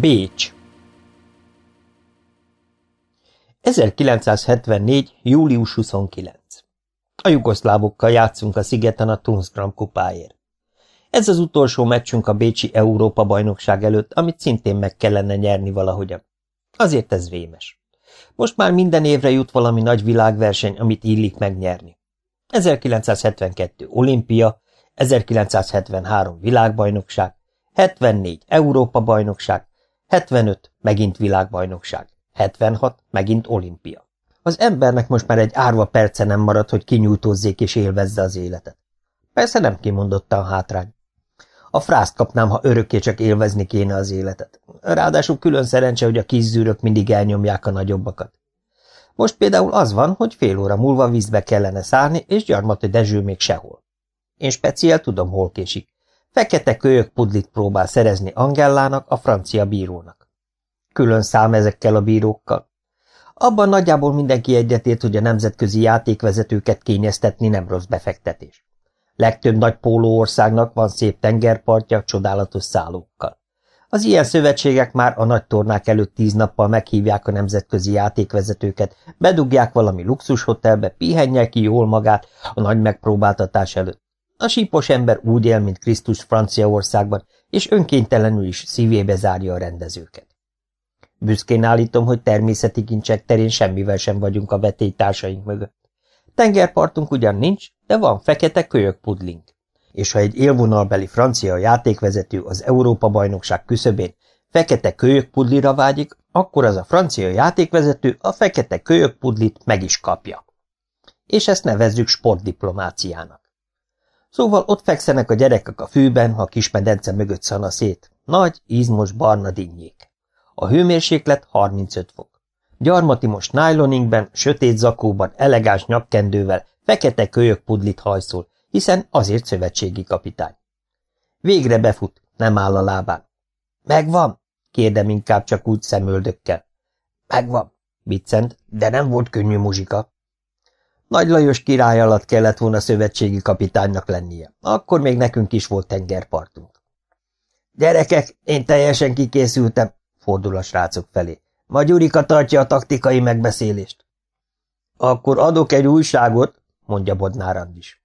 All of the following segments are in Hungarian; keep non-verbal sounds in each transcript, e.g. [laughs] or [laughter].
Bécs 1974. július 29. A jugoszlávokkal játszunk a szigeten a Tunskram kupáért. Ez az utolsó meccsünk a Bécsi Európa-bajnokság előtt, amit szintén meg kellene nyerni valahogyan. Azért ez vémes. Most már minden évre jut valami nagy világverseny, amit illik megnyerni. 1972 olimpia, 1973 világbajnokság, 74 Európa-bajnokság, 75 megint világbajnokság, 76 megint olimpia. Az embernek most már egy árva perce nem marad, hogy kinyújtózzék és élvezze az életet. Persze nem kimondottan hátrány. A frászt kapnám, ha örökké csak élvezni kéne az életet. Ráadásul külön szerencse, hogy a kis mindig elnyomják a nagyobbakat. Most például az van, hogy fél óra múlva vízbe kellene szállni, és gyarmati Dezső még sehol. Én speciál tudom, hol késik. Fekete kölyök pudlit próbál szerezni Angellának, a francia bírónak. Külön szám ezekkel a bírókkal. Abban nagyjából mindenki egyetért, hogy a nemzetközi játékvezetőket kényeztetni nem rossz befektetés. Legtöbb nagy pólóországnak van szép tengerpartja, csodálatos szállókkal. Az ilyen szövetségek már a nagy tornák előtt tíz nappal meghívják a nemzetközi játékvezetőket, bedugják valami luxushotelbe, pihenje ki jól magát a nagy megpróbáltatás előtt. A sípos ember úgy él, mint Krisztus Franciaországban, és önkéntelenül is szívébe zárja a rendezőket. Büszkén állítom, hogy természeti kincsek terén semmivel sem vagyunk a vetélytársaink mögött. Tengerpartunk ugyan nincs, de van fekete kölyök pudlink. És ha egy élvonalbeli francia játékvezető az Európa-bajnokság küszöbén fekete kölyök pudlira vágyik, akkor az a francia játékvezető a fekete kölyök pudlit meg is kapja. És ezt nevezzük sportdiplomáciának. Szóval ott fekszenek a gyerekek a fűben, a kis medence mögött szana szét. Nagy, izmos barna dinnyék. A hőmérséklet 35 fok. Gyarmati most nájloningben, sötét zakóban, elegáns nyakkendővel, fekete kölyök pudlit hajszol, hiszen azért szövetségi kapitány. Végre befut, nem áll a lábán. Megvan? kérdem inkább csak úgy szemöldökkel. Megvan, viccent, de nem volt könnyű muzsika. Nagy Lajos király alatt kellett volna szövetségi kapitánynak lennie. Akkor még nekünk is volt tengerpartunk. Gyerekek, én teljesen kikészültem, fordul a srácok felé. Ma Gyurika tartja a taktikai megbeszélést. Akkor adok egy újságot, mondja Bodnár is.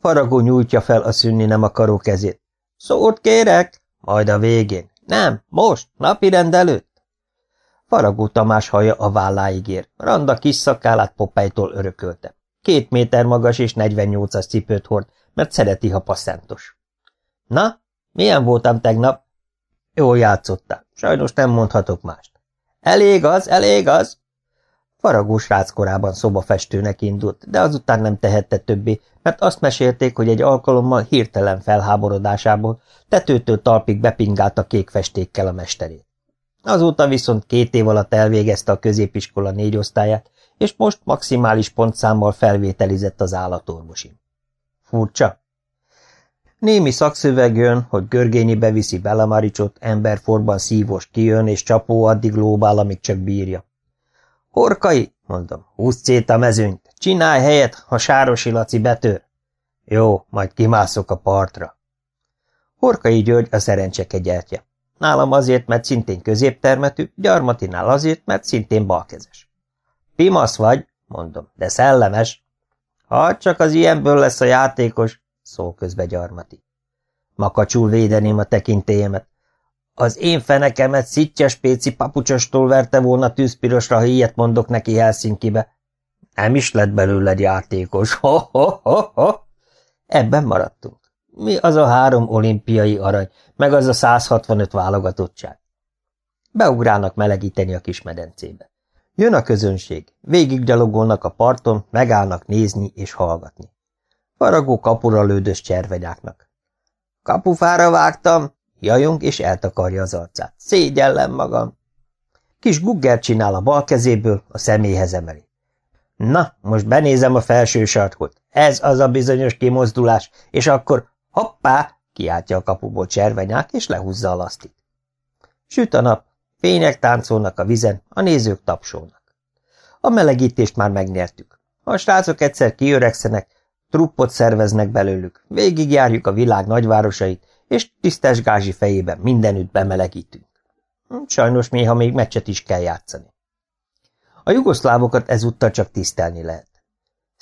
Faragó nyújtja fel a szünni nem akaró kezét. Szót kérek? Majd a végén. Nem, most, napi előtt. Faragó Tamás haja a válláig ér. Randa kis szakálát Popájtól örökölte. Két méter magas és 48-as cipőt hord, mert szereti, ha passzentos. Na, milyen voltam tegnap? Jól játszottál. Sajnos nem mondhatok mást. Elég az, elég az! Faragó srác korában szobafestőnek indult, de azután nem tehette többé, mert azt mesélték, hogy egy alkalommal hirtelen felháborodásából tetőtől talpig bepingált a kék festékkel a mesterét. Azóta viszont két év alatt elvégezte a középiskola négy osztályát, és most maximális pontszámmal felvételizett az állatorvosin. Furcsa? Némi szakszöveg jön, hogy Görgényi beviszi Belamaricsot, emberforban szívos kijön, és csapó addig lóbál, amíg csak bírja. Horkai, mondom, húzd szét a mezőnyt, csinálj helyet, ha Sárosi Laci betör. Jó, majd kimászok a partra. Horkai György a szerencseke gyertje. Nálam azért, mert szintén középtermetű, Gyarmatinál azért, mert szintén balkezes. Pimasz vagy, mondom, de szellemes. Ha csak az ilyenből lesz a játékos, szól közbe Gyarmati. Makacsul védeném a tekintélyemet. Az én fenekemet szittyes péci papucsostól verte volna tűzpirosra, ha ilyet mondok neki Helsinkibe. Nem is lett belőle játékos. [laughs] Ho, ho, ho, ho. Ebben maradtunk. Mi az a három olimpiai arany, meg az a 165 válogatottság? Beugrálnak melegíteni a kis medencébe. Jön a közönség, végiggyalogolnak a parton, megállnak nézni és hallgatni. Faragó kapura lődös cservenyáknak. Kapufára vágtam, jajong és eltakarja az arcát. Szégyellem magam. Kis gugger csinál a bal kezéből, a személyhez emeli. Na, most benézem a felső sarkot. Ez az a bizonyos kimozdulás, és akkor hoppá, kiáltja a kapuból cservenyák, és lehúzza a lasztit. Süt a nap, fények táncolnak a vizen, a nézők tapsolnak. A melegítést már megnyertük. A srácok egyszer kiöregszenek, truppot szerveznek belőlük, végigjárjuk a világ nagyvárosait, és tisztes gázsi fejében mindenütt bemelegítünk. Sajnos néha még meccset is kell játszani. A jugoszlávokat ezúttal csak tisztelni lehet.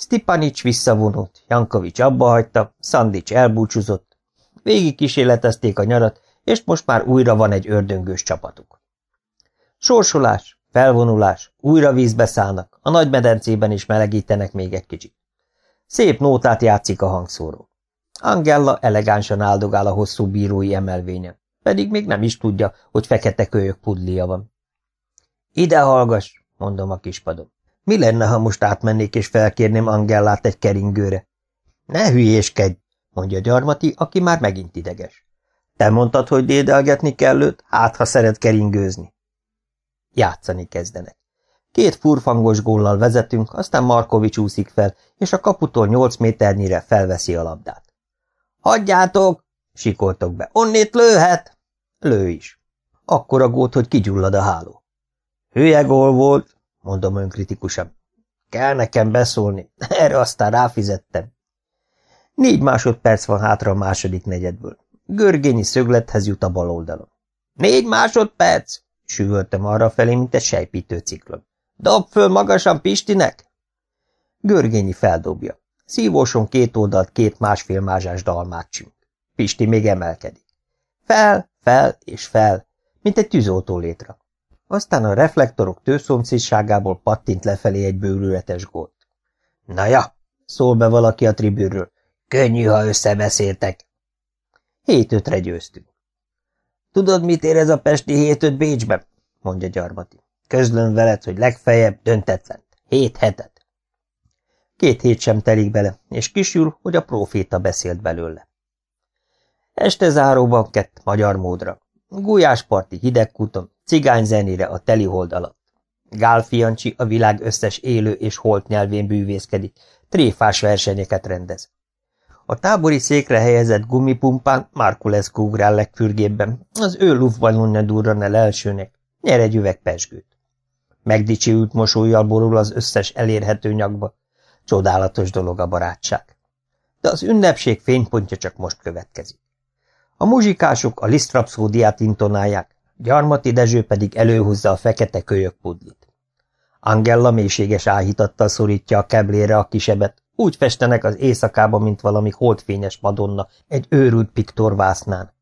Stipanics visszavonult, Jankovics abbahagyta, Szandics elbúcsúzott, végig kísérletezték a nyarat, és most már újra van egy ördöngős csapatuk. Sorsolás, felvonulás, újra vízbe szállnak, a nagy medencében is melegítenek még egy kicsit. Szép nótát játszik a hangszóró. Angella elegánsan áldogál a hosszú bírói emelvényen, pedig még nem is tudja, hogy fekete kölyök pudlia van. Ide hallgass, mondom a kispadon. Mi lenne, ha most átmennék és felkérném Angellát egy keringőre? Ne hülyéskedj, mondja Gyarmati, aki már megint ideges. Te mondtad, hogy dédelgetni kell őt, hát ha szeret keringőzni. Játszani kezdenek. Két furfangos góllal vezetünk, aztán Markovics úszik fel, és a kaputól nyolc méternyire felveszi a labdát. Hagyjátok! sikoltok be. Onnét lőhet! Lő is. Akkor a gót, hogy kigyullad a háló. Hülye gól volt, mondom önkritikusan. Kell nekem beszólni, [laughs] erre aztán ráfizettem. Négy másodperc van hátra a második negyedből. Görgényi szöglethez jut a bal oldalon. Négy másodperc! Sűvöltem arra felé, mint egy sejpítő ciklon. Dob föl magasan Pistinek! Görgényi feldobja. Szívóson két oldalt két másfél mázsás dalmát csünk. Pisti még emelkedik. Fel, fel és fel, mint egy tűzoltó létre. Aztán a reflektorok tőszomszédságából pattint lefelé egy bőrületes gólt. Na ja, szól be valaki a tribűről. Könnyű, ha összebeszéltek. Hét ötre győztünk. Tudod, mit ér ez a pesti hét öt Bécsben? mondja Gyarmati. Közlöm veled, hogy legfeljebb döntetlen. Hét hetet. Két hét sem telik bele, és kisül, hogy a proféta beszélt belőle. Este záróban kett magyar módra. Gulyásparti hidegkúton, cigány zenére a telihold alatt. Gál Fiancsi a világ összes élő és holt nyelvén bűvészkedik, tréfás versenyeket rendez. A tábori székre helyezett gumipumpán Markulescu ugrál legfürgébben, az ő lufballonja durran el elsőnek, nyer egy üveg pesgőt. Megdicsőült mosolyjal borul az összes elérhető nyakba. Csodálatos dolog a barátság. De az ünnepség fénypontja csak most következik. A muzsikások a lisztrapszódiát intonálják, Gyarmati Dezső pedig előhúzza a fekete kölyök pudlit. Angella mélységes áhítattal szorítja a keblére a kisebet, úgy festenek az éjszakába, mint valami holdfényes madonna egy őrült piktorvásznán.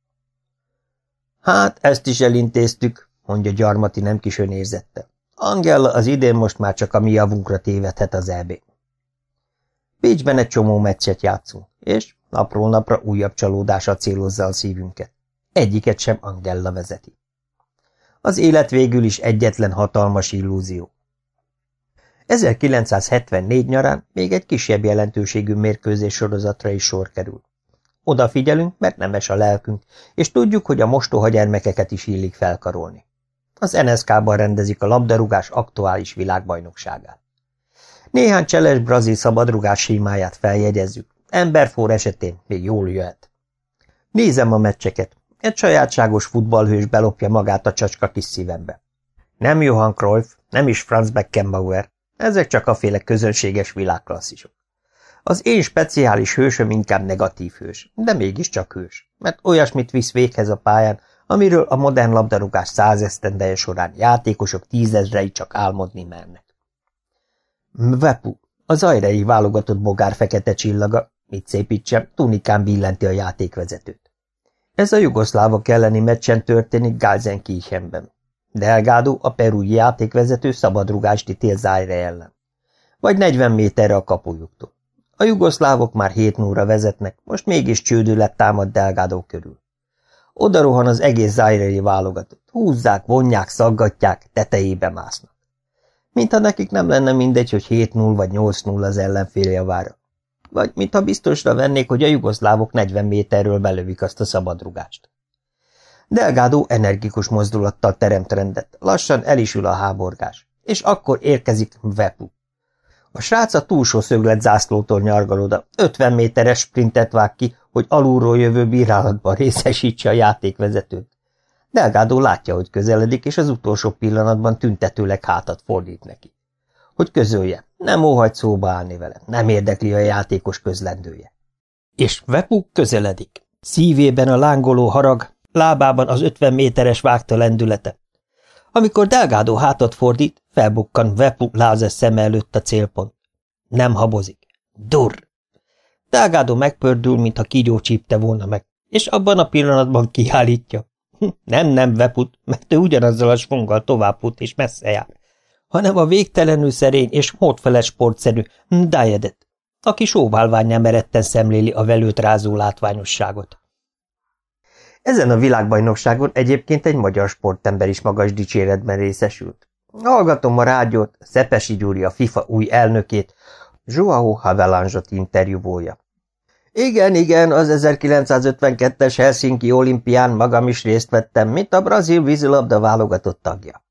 Hát, ezt is elintéztük, mondja Gyarmati nem kis önérzette. Angella az idén most már csak a mi javunkra tévedhet az EB. Pécsben egy csomó meccset játszunk, és napról napra újabb csalódása célozza a szívünket. Egyiket sem Angella vezeti. Az élet végül is egyetlen hatalmas illúzió. 1974 nyarán még egy kisebb jelentőségű mérkőzés sorozatra is sor kerül. Odafigyelünk, mert nemes a lelkünk, és tudjuk, hogy a mostoha gyermekeket is illik felkarolni. Az NSK-ban rendezik a labdarúgás aktuális világbajnokságát. Néhány cseles brazil szabadrugás símáját feljegyezzük, emberfor esetén még jól jöhet. Nézem a meccseket, egy sajátságos futballhős belopja magát a csacska kis szívembe. Nem Johan Cruyff, nem is Franz Beckenbauer, ezek csak a féle közönséges világklasszisok. Az én speciális hősöm inkább negatív hős, de mégiscsak hős, mert olyasmit visz véghez a pályán, amiről a modern labdarúgás százesztendeje során játékosok tízezrei csak álmodni mernek. Mvepu, az ajrei válogatott bogár fekete csillaga, mit szépítsem, tunikán billenti a játékvezetőt. Ez a jugoszlávok elleni meccsen történik Gázenkirchenben. Delgado, a perui játékvezető szabadrugást ítél Zájre ellen. Vagy 40 méterre a kapujuktól. A jugoszlávok már 7 nóra vezetnek, most mégis csődület támad Delgado körül. Oda rohan az egész zájrei válogatott. Húzzák, vonják, szaggatják, tetejébe másznak. Mintha nekik nem lenne mindegy, hogy 7-0 vagy 8-0 az ellenfél javára. Vagy mintha biztosra vennék, hogy a jugoszlávok 40 méterről belövik azt a szabadrugást. Delgado energikus mozdulattal teremt rendet, lassan elisül a háborgás, és akkor érkezik Vepu. A srác a túlsó szöglet zászlótól nyargal oda, 50 méteres sprintet vág ki, hogy alulról jövő bírálatban részesítse a játékvezetőt. Delgado látja, hogy közeledik, és az utolsó pillanatban tüntetőleg hátat fordít neki. Hogy közölje, nem óhagy szóba állni vele, nem érdekli a játékos közlendője. És Vepu közeledik. Szívében a lángoló harag, lábában az ötven méteres vágta lendülete. Amikor Delgado hátat fordít, felbukkan Vepu lázer szeme előtt a célpont. Nem habozik. Durr! Delgado megpördül, mintha kígyó csípte volna meg, és abban a pillanatban kiállítja. [laughs] Nem, nem Veput, mert ő ugyanazzal a svonggal tovább fut és messze jár, hanem a végtelenül szerény és módfeles sportszerű Dajedet, aki sóválványán meretten szemléli a velőt rázó látványosságot. Ezen a világbajnokságon egyébként egy magyar sportember is magas dicséretben részesült. Hallgatom a rádiót, Szepesi Gyuri a FIFA új elnökét, Joao Havelange-ot interjúvója. Igen, igen, az 1952-es Helsinki olimpián magam is részt vettem, mint a brazil vízilabda válogatott tagja.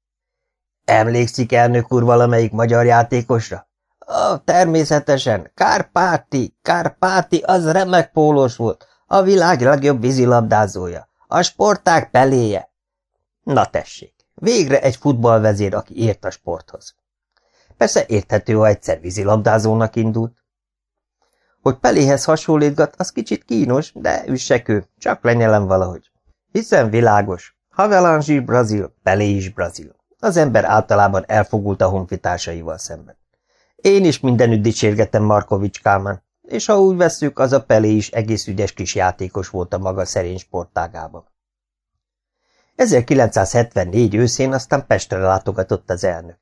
Emlékszik elnök úr valamelyik magyar játékosra? Ó, természetesen, Kárpáti, Kárpáti, az remek pólós volt, a világ legjobb vízilabdázója, a sporták peléje. Na tessék, végre egy futballvezér, aki ért a sporthoz. Persze érthető, ha egyszer vízilabdázónak indult. Hogy Peléhez hasonlítgat, az kicsit kínos, de üssekő, csak lenyelem valahogy. Hiszen világos, Havelange brazil, Pelé is brazil. Az ember általában elfogult a honfitársaival szemben. Én is mindenütt dicsérgetem Markovics Kálmán, és ha úgy vesszük, az a Pelé is egész ügyes kis játékos volt a maga szerény sportágában. 1974 őszén aztán Pestre látogatott az elnök.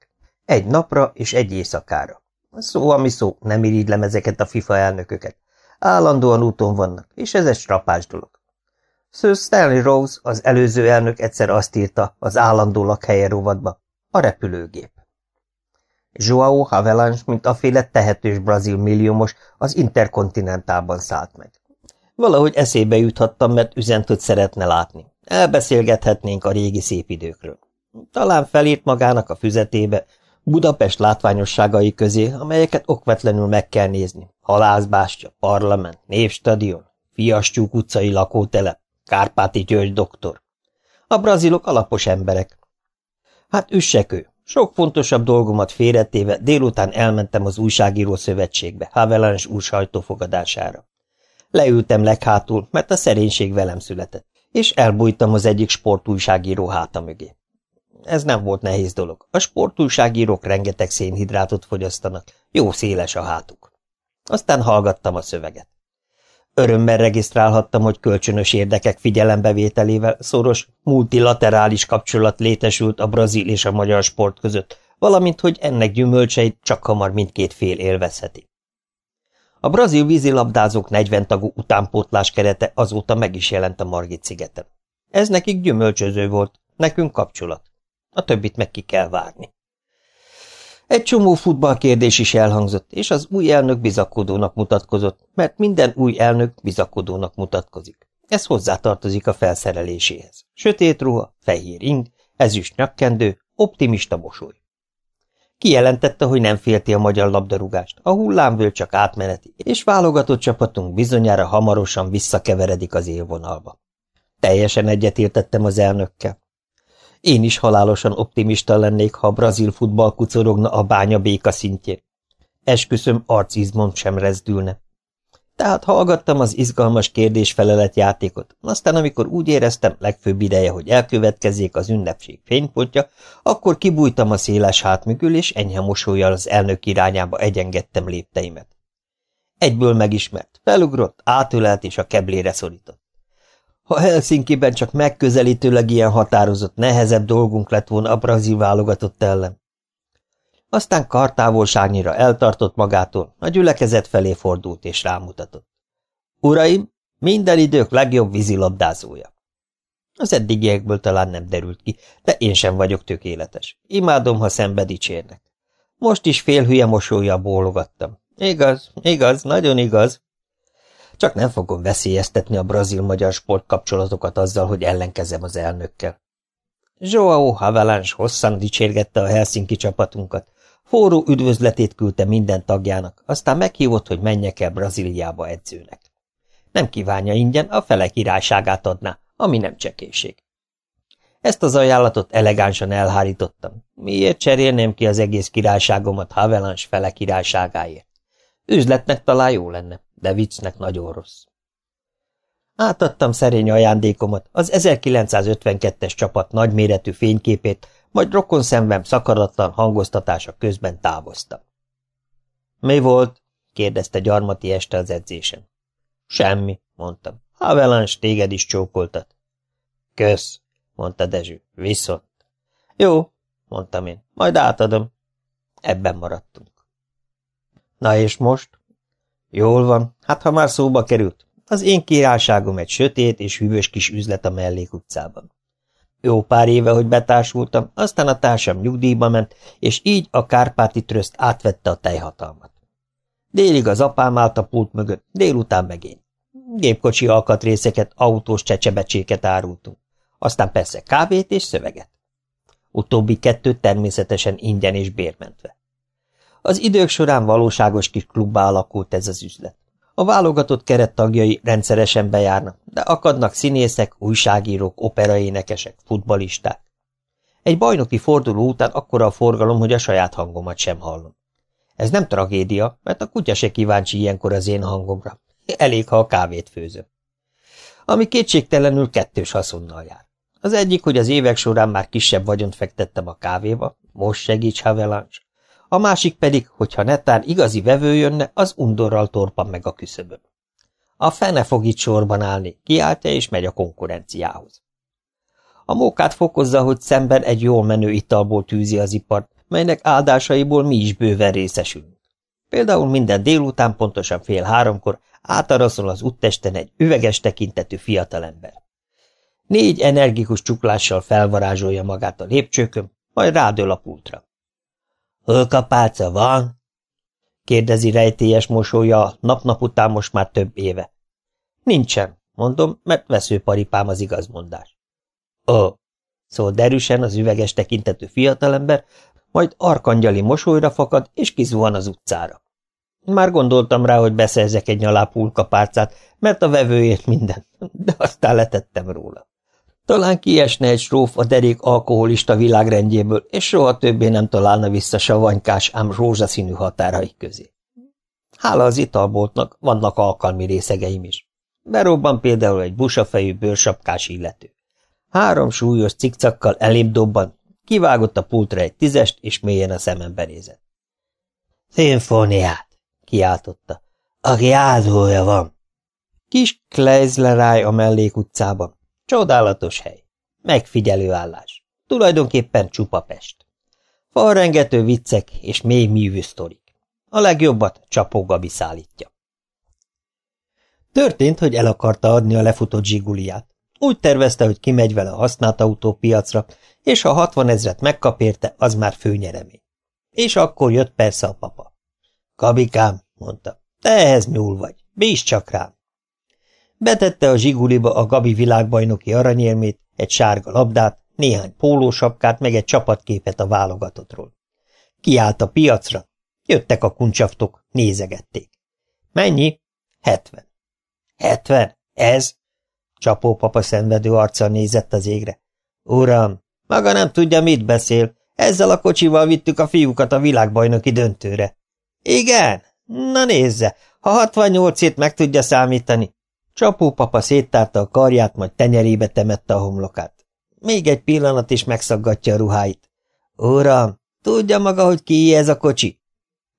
Egy napra és egy éjszakára. Szó, ami szó, nem irigylem ezeket a FIFA elnököket. Állandóan úton vannak, és ez egy strapás dolog. Sir Stanley Rose, az előző elnök egyszer azt írta az állandó lakhelye rovadba, a repülőgép. Joao Havelange, mint aféle tehetős brazil milliómos, az interkontinentálban szállt meg. Valahogy eszébe juthattam, mert üzent, hogy szeretne látni. Elbeszélgethetnénk a régi szép időkről. Talán felírt magának a füzetébe, Budapest látványosságai közé, amelyeket okvetlenül meg kell nézni. Halászbástya, parlament, névstadion, Fiastyúk utcai lakótelep, Kárpáti György doktor. A brazilok alapos emberek. Hát üssekő. Sok fontosabb dolgomat félretéve délután elmentem az újságíró szövetségbe, Havelange úr sajtófogadására. Leültem leghátul, mert a szerénység velem született, és elbújtam az egyik sportújságíró háta mögé. Ez nem volt nehéz dolog. A sportújságírók rengeteg szénhidrátot fogyasztanak, jó széles a hátuk. Aztán hallgattam a szöveget. Örömmel regisztrálhattam, hogy kölcsönös érdekek figyelembevételével szoros, multilaterális kapcsolat létesült a brazil és a magyar sport között, valamint, hogy ennek gyümölcseit csak hamar mindkét fél élvezheti. A brazil vízilabdázók 40 tagú utánpótlás kerete azóta meg is jelent a Margit szigeten. Ez nekik gyümölcsöző volt, nekünk kapcsolat. A többit meg ki kell várni. Egy csomó futballkérdés is elhangzott, és az új elnök bizakodónak mutatkozott, mert minden új elnök bizakodónak mutatkozik. Ez hozzátartozik a felszereléséhez. Sötét ruha, fehér ing, ezüst nyakkendő, optimista mosoly. Kijelentette, hogy nem félti a magyar labdarúgást, a hullámvő csak átmeneti, és válogatott csapatunk bizonyára hamarosan visszakeveredik az élvonalba. Teljesen egyetértettem az elnökkel. Én is halálosan optimista lennék, ha a brazil futball kucorogna a bánya béka szintjén. Esküszöm, arcizmom sem rezdülne. Tehát hallgattam az izgalmas kérdés-felelet játékot, aztán amikor úgy éreztem, legfőbb ideje, hogy elkövetkezzék az ünnepség fénypontja, akkor kibújtam a széles hátmögül, és enyhe mosolyjal az elnök irányába egyengedtem lépteimet. Egyből megismert, felugrott, átölelt és a keblére szorított. Ha Helsinki-ben csak megközelítőleg ilyen határozott, nehezebb dolgunk lett volna a brazil válogatott ellen. Aztán kartávolságnyira eltartott magától, a gyülekezet felé fordult és rámutatott. Uraim, minden idők legjobb vízilabdázója. Az eddigiekből talán nem derült ki, de én sem vagyok tökéletes. Imádom, ha szembe dicsérnek. Most is félhülye mosolya bólogattam. Igaz, igaz, nagyon igaz. Csak nem fogom veszélyeztetni a brazil-magyar sportkapcsolatokat azzal, hogy ellenkezem az elnökkel. Joao Havelange hosszan dicsérgette a Helsinki csapatunkat. Forró üdvözletét küldte minden tagjának, aztán meghívott, hogy menjek el Brazíliába edzőnek. Nem kívánja ingyen, a fele királyságát adná, ami nem csekéség. Ezt az ajánlatot elegánsan elhárítottam. Miért cserélném ki az egész királyságomat Havelange fele királyságáért? Üzletnek talán jó lenne de viccnek nagyon rossz. Átadtam szerény ajándékomat, az 1952-es csapat nagyméretű fényképét majd rokon szemben szakadatlan hangoztatása közben távoztam. Mi volt? kérdezte gyarmati este az edzésen. Semmi, mondtam. Havelans téged is csókoltat. Kösz, mondta Dezső. Viszont. Jó, mondtam én. Majd átadom. Ebben maradtunk. Na és most? Jól van, hát ha már szóba került. Az én királyságom egy sötét és hűvös kis üzlet a mellékutcában. Jó pár éve, hogy betársultam, aztán a társam nyugdíjba ment, és így a Kárpáti tröszt átvette a teljhatalmat. Délig az apám állt a pult mögött, délután meg én. Gépkocsi alkatrészeket, autós csecsebecséket árultunk. Aztán persze kávét és szöveget. Utóbbi kettőt természetesen ingyen és bérmentve. Az idők során valóságos kis klubbá alakult ez az üzlet. A válogatott keret tagjai rendszeresen bejárnak, de akadnak színészek, újságírók, operaénekesek, futbalisták. Egy bajnoki forduló után akkora a forgalom, hogy a saját hangomat sem hallom. Ez nem tragédia, mert a kutya se kíváncsi ilyenkor az én hangomra. Elég, ha a kávét főzöm. Ami kétségtelenül kettős haszonnal jár. Az egyik, hogy az évek során már kisebb vagyont fektettem a kávéba, most segíts Havelancs. A másik pedig, hogyha netán igazi vevő jönne, az undorral torpan meg a küszöböm. A fene fog itt sorban állni, kiáltja és megy a konkurenciához. A mókát fokozza, hogy szemben egy jól menő italból tűzi az ipart, melynek áldásaiból mi is bőven részesülünk. Például minden délután pontosan fél háromkor átaraszol az úttesten egy üveges tekintetű fiatalember. Négy energikus csuklással felvarázsolja magát a lépcsőkön, majd rádől a pultra. – Hölkapálca van? – kérdezi rejtélyes mosolya nap-nap után most már több éve. – Nincsen, mondom, mert veszőparipám az igazmondás. – Ó, szól derűsen az üveges tekintetű fiatalember, majd arkangyali mosolyra fakad, és kizuhan az utcára. Már gondoltam rá, hogy beszerzek egy nyalápulkapárcát, mert a vevőért minden, de aztán letettem róla. Talán kiesne egy stróf a derék alkoholista világrendjéből, és soha többé nem találna vissza savanykás, ám rózsaszínű határai közé. Hála az italboltnak vannak alkalmi részegeim is. Berobban például egy busafejű bőrsapkás illető. Három súlyos cikcakkal elébb dobban, kivágott a pultra egy tízest, és mélyen a szemembe nézett. Szimfóniát! kiáltotta. Aki áldója van! Kis Kleizleráj a mellékutcában. Csodálatos hely. Megfigyelő állás. Tulajdonképpen csupa Pest. Falrengető viccek és mély művű sztorik. A legjobbat Csapó Gabi szállítja. Történt, hogy el akarta adni a lefutott zsiguliát. Úgy tervezte, hogy kimegy vele a használt autópiacra, és ha hatvan ezret megkap érte, az már főnyeremény. És akkor jött persze a papa. Kabikám, mondta, te ehhez nyúl vagy, bízz csak rám. Betette a zsiguliba a Gabi világbajnoki aranyérmét, egy sárga labdát, néhány pólósapkát, meg egy csapatképet a válogatottról. Kiállt a piacra. Jöttek a kuncsaftok, nézegették. Mennyi? Hetven. Hetven? Ez? Csapó papa szenvedő arccal nézett az égre. Uram, maga nem tudja, mit beszél. Ezzel a kocsival vittük a fiúkat a világbajnoki döntőre. Igen? Na nézze, ha 68-ét meg tudja számítani, Csapópapa széttárta a karját, majd tenyerébe temette a homlokát. Még egy pillanat is megszaggatja a ruháit. Uram, tudja maga, hogy ki ez a kocsi?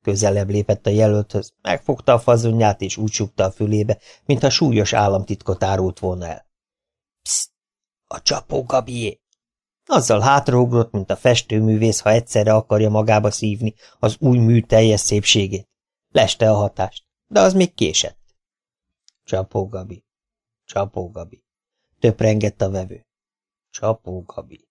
Közelebb lépett a jelölthöz, megfogta a fazonját és úgy a fülébe, mintha súlyos államtitkot árult volna el. Pszt! A csapó Gabié! Azzal hátraugrott, mint a festőművész, ha egyszerre akarja magába szívni az új mű teljes szépségét. Leste a hatást, de az még késett. Csapó Gabi. Csapó Gabi. Töprengett a vevő. Csapó Gabi.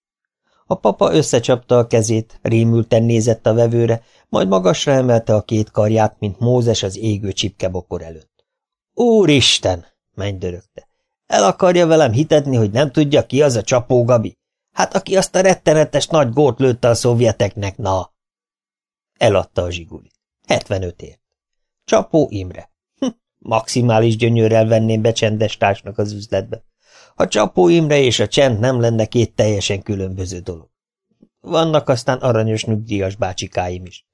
A papa összecsapta a kezét, rémülten nézett a vevőre, majd magasra emelte a két karját, mint Mózes az égő csipkebokor előtt. Úristen! mennydörögte. El akarja velem hitetni, hogy nem tudja, ki az a Csapó Gabi? Hát aki azt a rettenetes nagy gót lőtte a szovjeteknek, na! Eladta a zsigulit. 75 ért. Csapó Imre. Maximális gyönyörrel venném be csendes társnak az üzletbe. A Csapó Imre és a csend nem lenne két teljesen különböző dolog. Vannak aztán aranyos nyugdíjas bácsikáim is.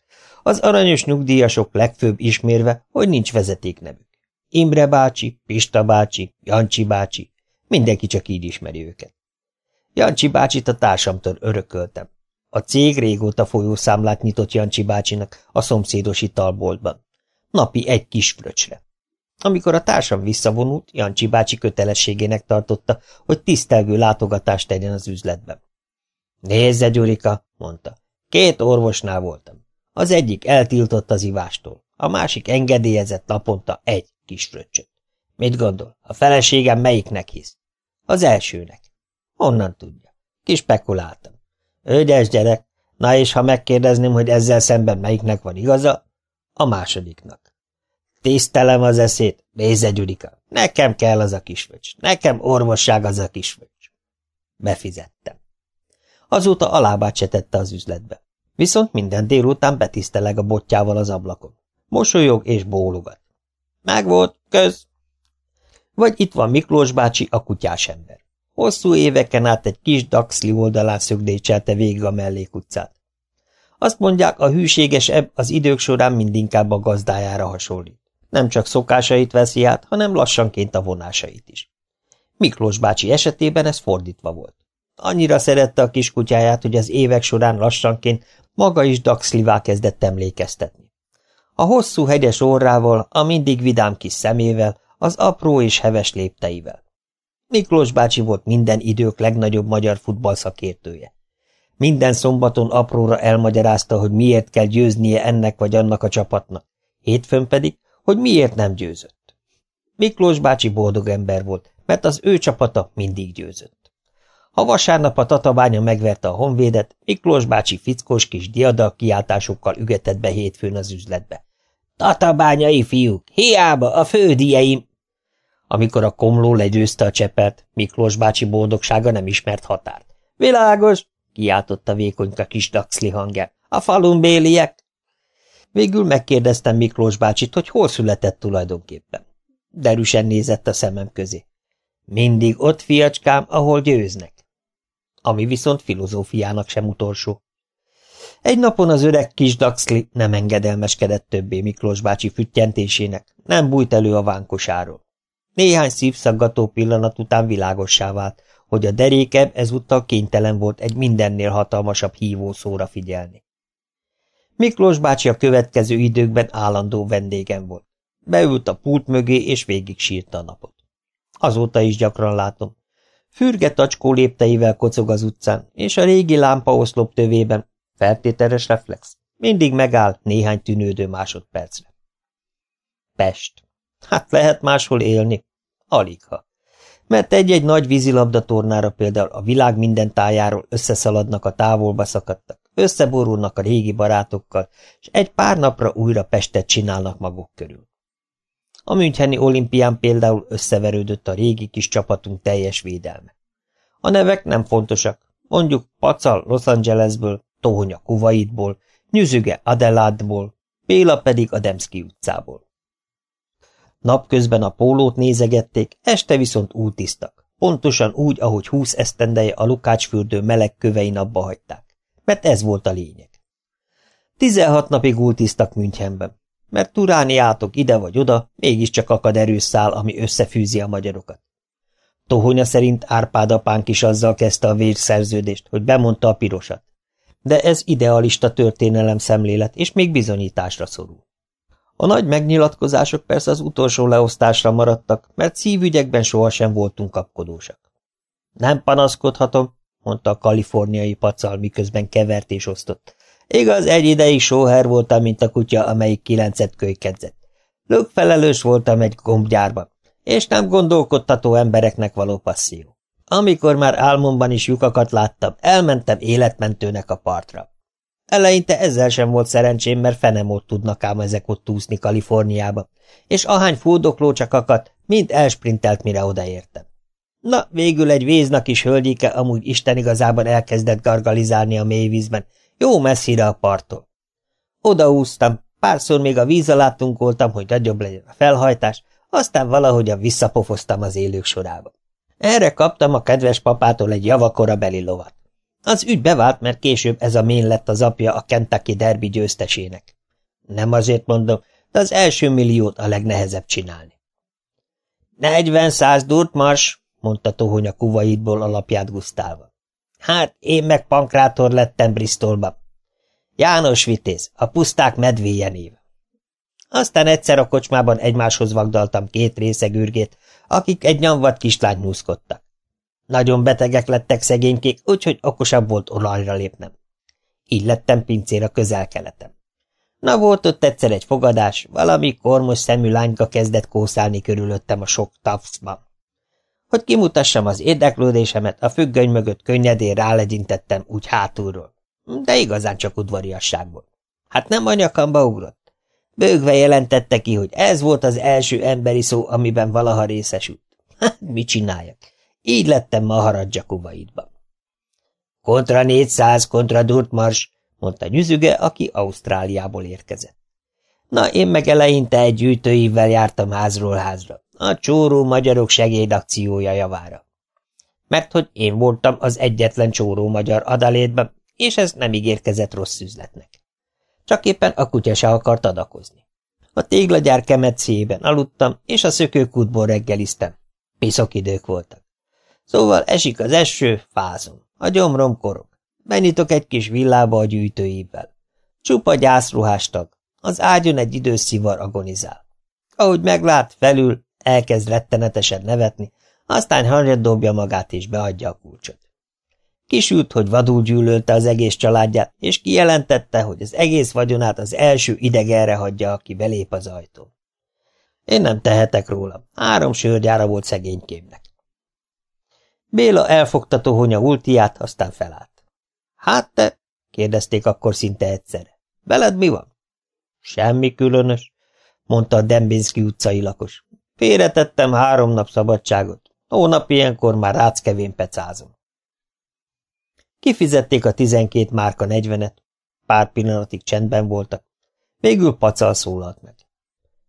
Az aranyos nyugdíjasok legfőbb ismérve, hogy nincs vezetéknevük. Imre bácsi, Pista bácsi, Jancsi bácsi, mindenki csak így ismeri őket. Jancsi bácsit a társamtól örököltem. A cég régóta folyószámlát nyitott Jancsi bácsinak a szomszédos italboltban. Napi egy kis fröcsre. Amikor a társam visszavonult, Jancsi bácsi kötelességének tartotta, hogy tisztelgő látogatást tegyen az üzletben. Nézze, Gyurika, mondta, két orvosnál voltam. Az egyik eltiltott az ivástól, a másik engedélyezett naponta egy kis fröccsöt. Mit gondol, a feleségem melyiknek hisz? Az elsőnek. Honnan tudja? Kispekuláltam. Ügyes gyerek, na és ha megkérdezném, hogy ezzel szemben melyiknek van igaza? A másodiknak. Tisztelem az eszét, nézze Gyurika, nekem kell az a kisvöcs, nekem orvosság az a kisvöcs. Befizettem. Azóta alábbát se tette az üzletbe. Viszont minden délután betiszteleg a botjával az ablakon. Mosolyog és bólogat. Megvolt, köz! Vagy itt van Miklós bácsi, a kutyás ember. Hosszú éveken át egy kis daxli oldalán szögdécselte végig a mellékutcát. Azt mondják, a hűséges ebb az idők során mindinkább a gazdájára hasonlít. Nem csak szokásait veszi át, hanem lassanként a vonásait is. Miklós bácsi esetében ez fordítva volt. Annyira szerette a kiskutyáját, hogy az évek során lassanként maga is Daxlivá kezdett emlékeztetni. A hosszú hegyes orrával, a mindig vidám kis szemével, az apró és heves lépteivel. Miklós bácsi volt minden idők legnagyobb magyar futballszakértője. Minden szombaton apróra elmagyarázta, hogy miért kell győznie ennek vagy annak a csapatnak, hétfőn pedig, hogy miért nem győzött. Miklós bácsi boldog ember volt, mert az ő csapata mindig győzött. Ha vasárnap a tatabánya megverte a honvédet, Miklós bácsi fickós kis diadak kiáltásokkal ügetett be hétfőn az üzletbe. Tatabányai fiúk, hiába a fődieim! Amikor a komló legyőzte a csepert, Miklós bácsi boldogsága nem ismert határt. Világos! kiáltotta vékonyka kis daxli hangja. A falun béliek! Végül megkérdeztem Miklós bácsit, hogy hol született tulajdonképpen. Derűsen nézett a szemem közé. Mindig ott, fiacskám, ahol győznek. Ami viszont filozófiának sem utolsó. Egy napon az öreg kis Daxli nem engedelmeskedett többé Miklós bácsi füttyentésének, nem bújt elő a vánkosáról. Néhány szívszaggató pillanat után világossá vált, hogy a derékebb ezúttal kénytelen volt egy mindennél hatalmasabb hívószóra figyelni. Miklós bácsi a következő időkben állandó vendégem volt. Beült a pult mögé, és végig sírta a napot. Azóta is gyakran látom. Fürge tacskó lépteivel kocog az utcán, és a régi lámpaoszlop tövében, feltételes reflex, mindig megáll néhány tűnődő másodpercre. Pest. Hát lehet máshol élni. Aligha. Mert egy-egy nagy vízilabda tornára például a világ minden tájáról összeszaladnak a távolba szakadtak, összeborulnak a régi barátokkal, és egy pár napra újra Pestet csinálnak maguk körül. A Müncheni olimpián például összeverődött a régi kis csapatunk teljes védelme. A nevek nem fontosak, mondjuk Pacal Los Angelesből, Tónya Kuwaitból, Nyüzüge Adeládból, Péla pedig a Demszki utcából. Napközben a pólót nézegették, este viszont útisztak, pontosan úgy, ahogy húsz esztendeje a lukácsfürdő meleg kövein abba hagyták, mert ez volt a lényeg. Tizenhat napig útisztak Münchenben, mert turáni átok ide vagy oda, mégiscsak akad erős szál, ami összefűzi a magyarokat. Tohonya szerint Árpád apánk is azzal kezdte a vérszerződést, hogy bemondta a pirosat. De ez idealista történelem szemlélet, és még bizonyításra szorul. A nagy megnyilatkozások persze az utolsó leosztásra maradtak, mert szívügyekben sohasem voltunk kapkodósak. Nem panaszkodhatom, mondta a kaliforniai pacal, miközben kevert és osztott. Igaz, egy ideig sóher voltam, mint a kutya, amelyik kilencet kölykedzett. Lökfelelős voltam egy gombgyárban, és nem gondolkodtató embereknek való passzió. Amikor már álmomban is lyukakat láttam, elmentem életmentőnek a partra. Eleinte ezzel sem volt szerencsém, mert fenemót tudnak ám ezek ott úszni Kaliforniába, és ahány fúdokló csak akadt, mind elsprintelt, mire odaértem. Na, végül egy véznak is hölgyike amúgy Isten igazában elkezdett gargalizálni a mélyvízben, jó messzire a parttól. Odaúztam, párszor még a víz alá tunkoltam, hogy nagyobb legyen a felhajtás, aztán valahogyan visszapofoztam az élők sorába. Erre kaptam a kedves papától egy javakora beli lovat. Az ügy bevált, mert később ez a mén lett az apja a Kentucky derbi győztesének. Nem azért mondom, de az első milliót a legnehezebb csinálni. Negyven száz durt mars, mondta Tohonya kuvaidból alapját gusztálva. Hát, én meg pankrátor lettem Bristolba. János Vitéz, a puszták medvéje név. Aztán egyszer a kocsmában egymáshoz vagdaltam két részegürgét, akik egy nyomvat kislányt nyúzkodtak. Nagyon betegek lettek szegénykék, úgyhogy okosabb volt olajra lépnem. Így lettem pincér a közel-keleten. Na volt ott egyszer egy fogadás, valami kormos szemű lányka kezdett kószálni körülöttem a sok tavszban. Hogy kimutassam az érdeklődésemet, a függöny mögött könnyedén rálegyintettem úgy hátulról. De igazán csak udvariasságból. Hát nem a nyakamba ugrott. Bőgve jelentette ki, hogy ez volt az első emberi szó, amiben valaha részesült. [laughs] Hát, mit csináljak? Így lettem Maharadzsa kuvaidban. Kontra négyszáz, kontra Durtmars, mondta Nyüzüge, aki Ausztráliából érkezett. Na, én meg eleinte egy gyűjtőívvel jártam házról házra, a csóró magyarok segédakciója javára. Mert hogy én voltam az egyetlen csóró magyar adalétben, és ez nem ígérkezett rossz üzletnek. Csak éppen a kutya se akart adakozni. A téglagyár kemetszében aludtam, és a szökőkútból reggeliztem. Piszok idők voltak. Szóval esik az eső, fázom. A gyomrom korog. Benyitok egy kis villába a gyűjtőívvel. Csupa gyászruhástag. Az ágyon egy idős szivar agonizál. Ahogy meglát, felül, elkezd rettenetesen nevetni, aztán hangyat dobja magát és beadja a kulcsot. Kisült, hogy vadul gyűlölte az egész családját, és kijelentette, hogy az egész vagyonát az első idegenre hagyja, aki belép az ajtón. Én nem tehetek róla. Három sörgyára volt szegénykémnek. Béla elfogta tohonya ultiát, aztán felállt. Hát te? kérdezték akkor szinte egyszerre. Veled mi van? Semmi különös, mondta a Dembinski utcai lakos. Félretettem három nap szabadságot. Hónap ilyenkor már ráckevén pecázom. Kifizették a tizenkét márka negyvenet, pár pillanatig csendben voltak, végül pacal szólalt meg.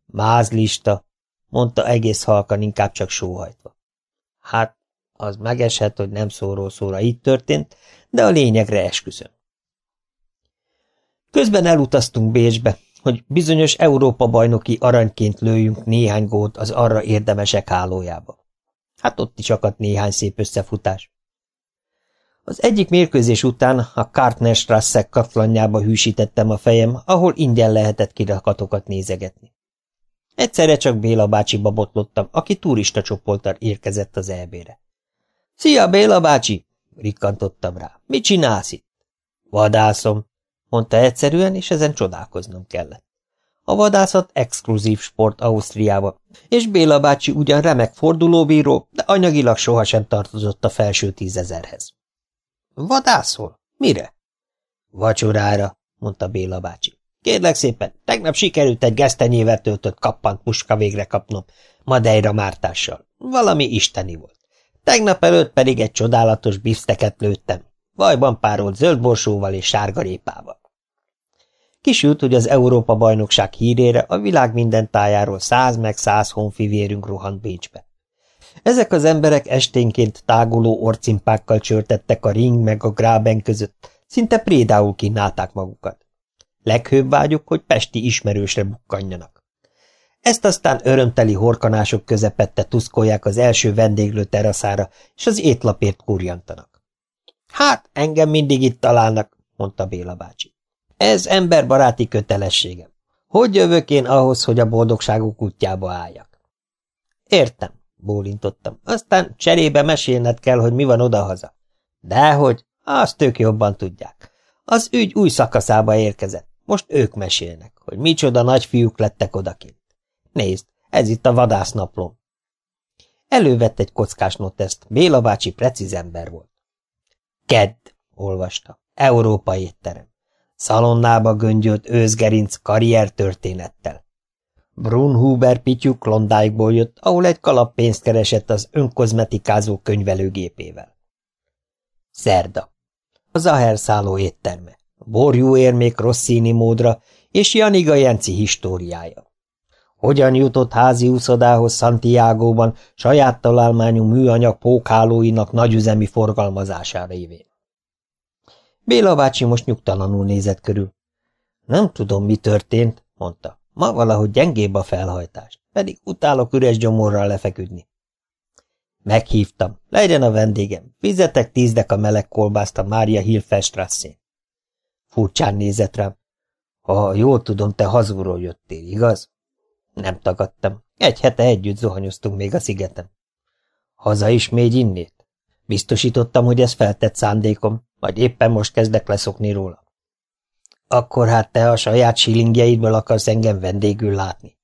Mázlista, mondta egész halkan, inkább csak sóhajtva. Hát, az megeshet, hogy nem szóról szóra így történt, de a lényegre esküszöm. Közben elutaztunk Bécsbe, hogy bizonyos Európa-bajnoki aranyként lőjünk néhány gót az arra érdemesek hálójába. Hát ott is akadt néhány szép összefutás. Az egyik mérkőzés után a Kartnerstrasse katlanjába hűsítettem a fejem, ahol ingyen lehetett kirakatokat nézegetni. Egyszerre csak Béla bácsiba botlottam, aki turista csoporttal érkezett az EB-re. – Szia, Béla bácsi! – rikkantottam rá. – Mit csinálsz itt? – Vadászom – mondta egyszerűen, és ezen csodálkoznom kellett. A vadászat exkluzív sport Ausztriába, és Béla bácsi ugyan remek fordulóbíró, de anyagilag sohasem tartozott a felső tízezerhez. Vadászol? Mire? Vacsorára, mondta Béla bácsi. Kérlek szépen, tegnap sikerült egy gesztenyével töltött kappant puska végre kapnom, Madeira mártással. Valami isteni volt. Tegnap előtt pedig egy csodálatos bifsteket lőttem. Vajban párolt zöldborsóval és sárgarépával. Kisült, hogy az Európa-bajnokság hírére a világ minden tájáról száz meg száz honfivérünk rohant Bécsbe. Ezek az emberek esténként táguló orcimpákkal csörtettek a ring meg a gráben között, szinte prédául kínálták magukat. Leghőbb vágyuk, hogy pesti ismerősre bukkanjanak. Ezt aztán örömteli horkanások közepette tuszkolják az első vendéglő teraszára, és az étlapért kurjantanak. Hát, engem mindig itt találnak, mondta Béla bácsi. Ez emberbaráti kötelességem. Hogy jövök én ahhoz, hogy a boldogságuk útjába álljak? Értem, bólintottam. Aztán cserébe mesélned kell, hogy mi van odahaza. Dehogy, azt ők jobban tudják. Az ügy új szakaszába érkezett. Most ők mesélnek, hogy micsoda nagyfiúk lettek odakint. Nézd, ez itt a vadásznaplom. Elővett egy kockás noteszt, Béla bácsi precíz ember volt. Kedd, olvasta, Európa étterem. Szalonnába göngyölt őzgerinc karriertörténettel. Brunhuber Pityú Klondike-ból jött, ahol egy kalap pénzt keresett az önkozmetikázó könyvelőgépével. Szerda. A Zaher szálló étterme. Borjú érmék Rosszini módra és Janiga Jenci históriája. Hogyan jutott házi úszodához Santiago-ban saját találmányú műanyag pókhálóinak nagyüzemi forgalmazására révén. Béla bácsi most nyugtalanul nézett körül. Nem tudom, mi történt, mondta. Ma valahogy gyengébb a felhajtás, pedig utálok üres gyomorral lefeküdni. Meghívtam. Legyen a vendégem. Fizetek tízdek a meleg kolbászt a Mária Hilfelstrasszén. Furcsán nézett rám. Ha jól tudom, te hazúról jöttél, igaz? Nem tagadtam. Egy hete együtt zuhanyoztunk még a szigetem. Haza is még innét? Biztosítottam, hogy ez feltett szándékom, vagy éppen most kezdek leszokni róla. Akkor hát te a saját silingjeidből akarsz engem vendégül látni.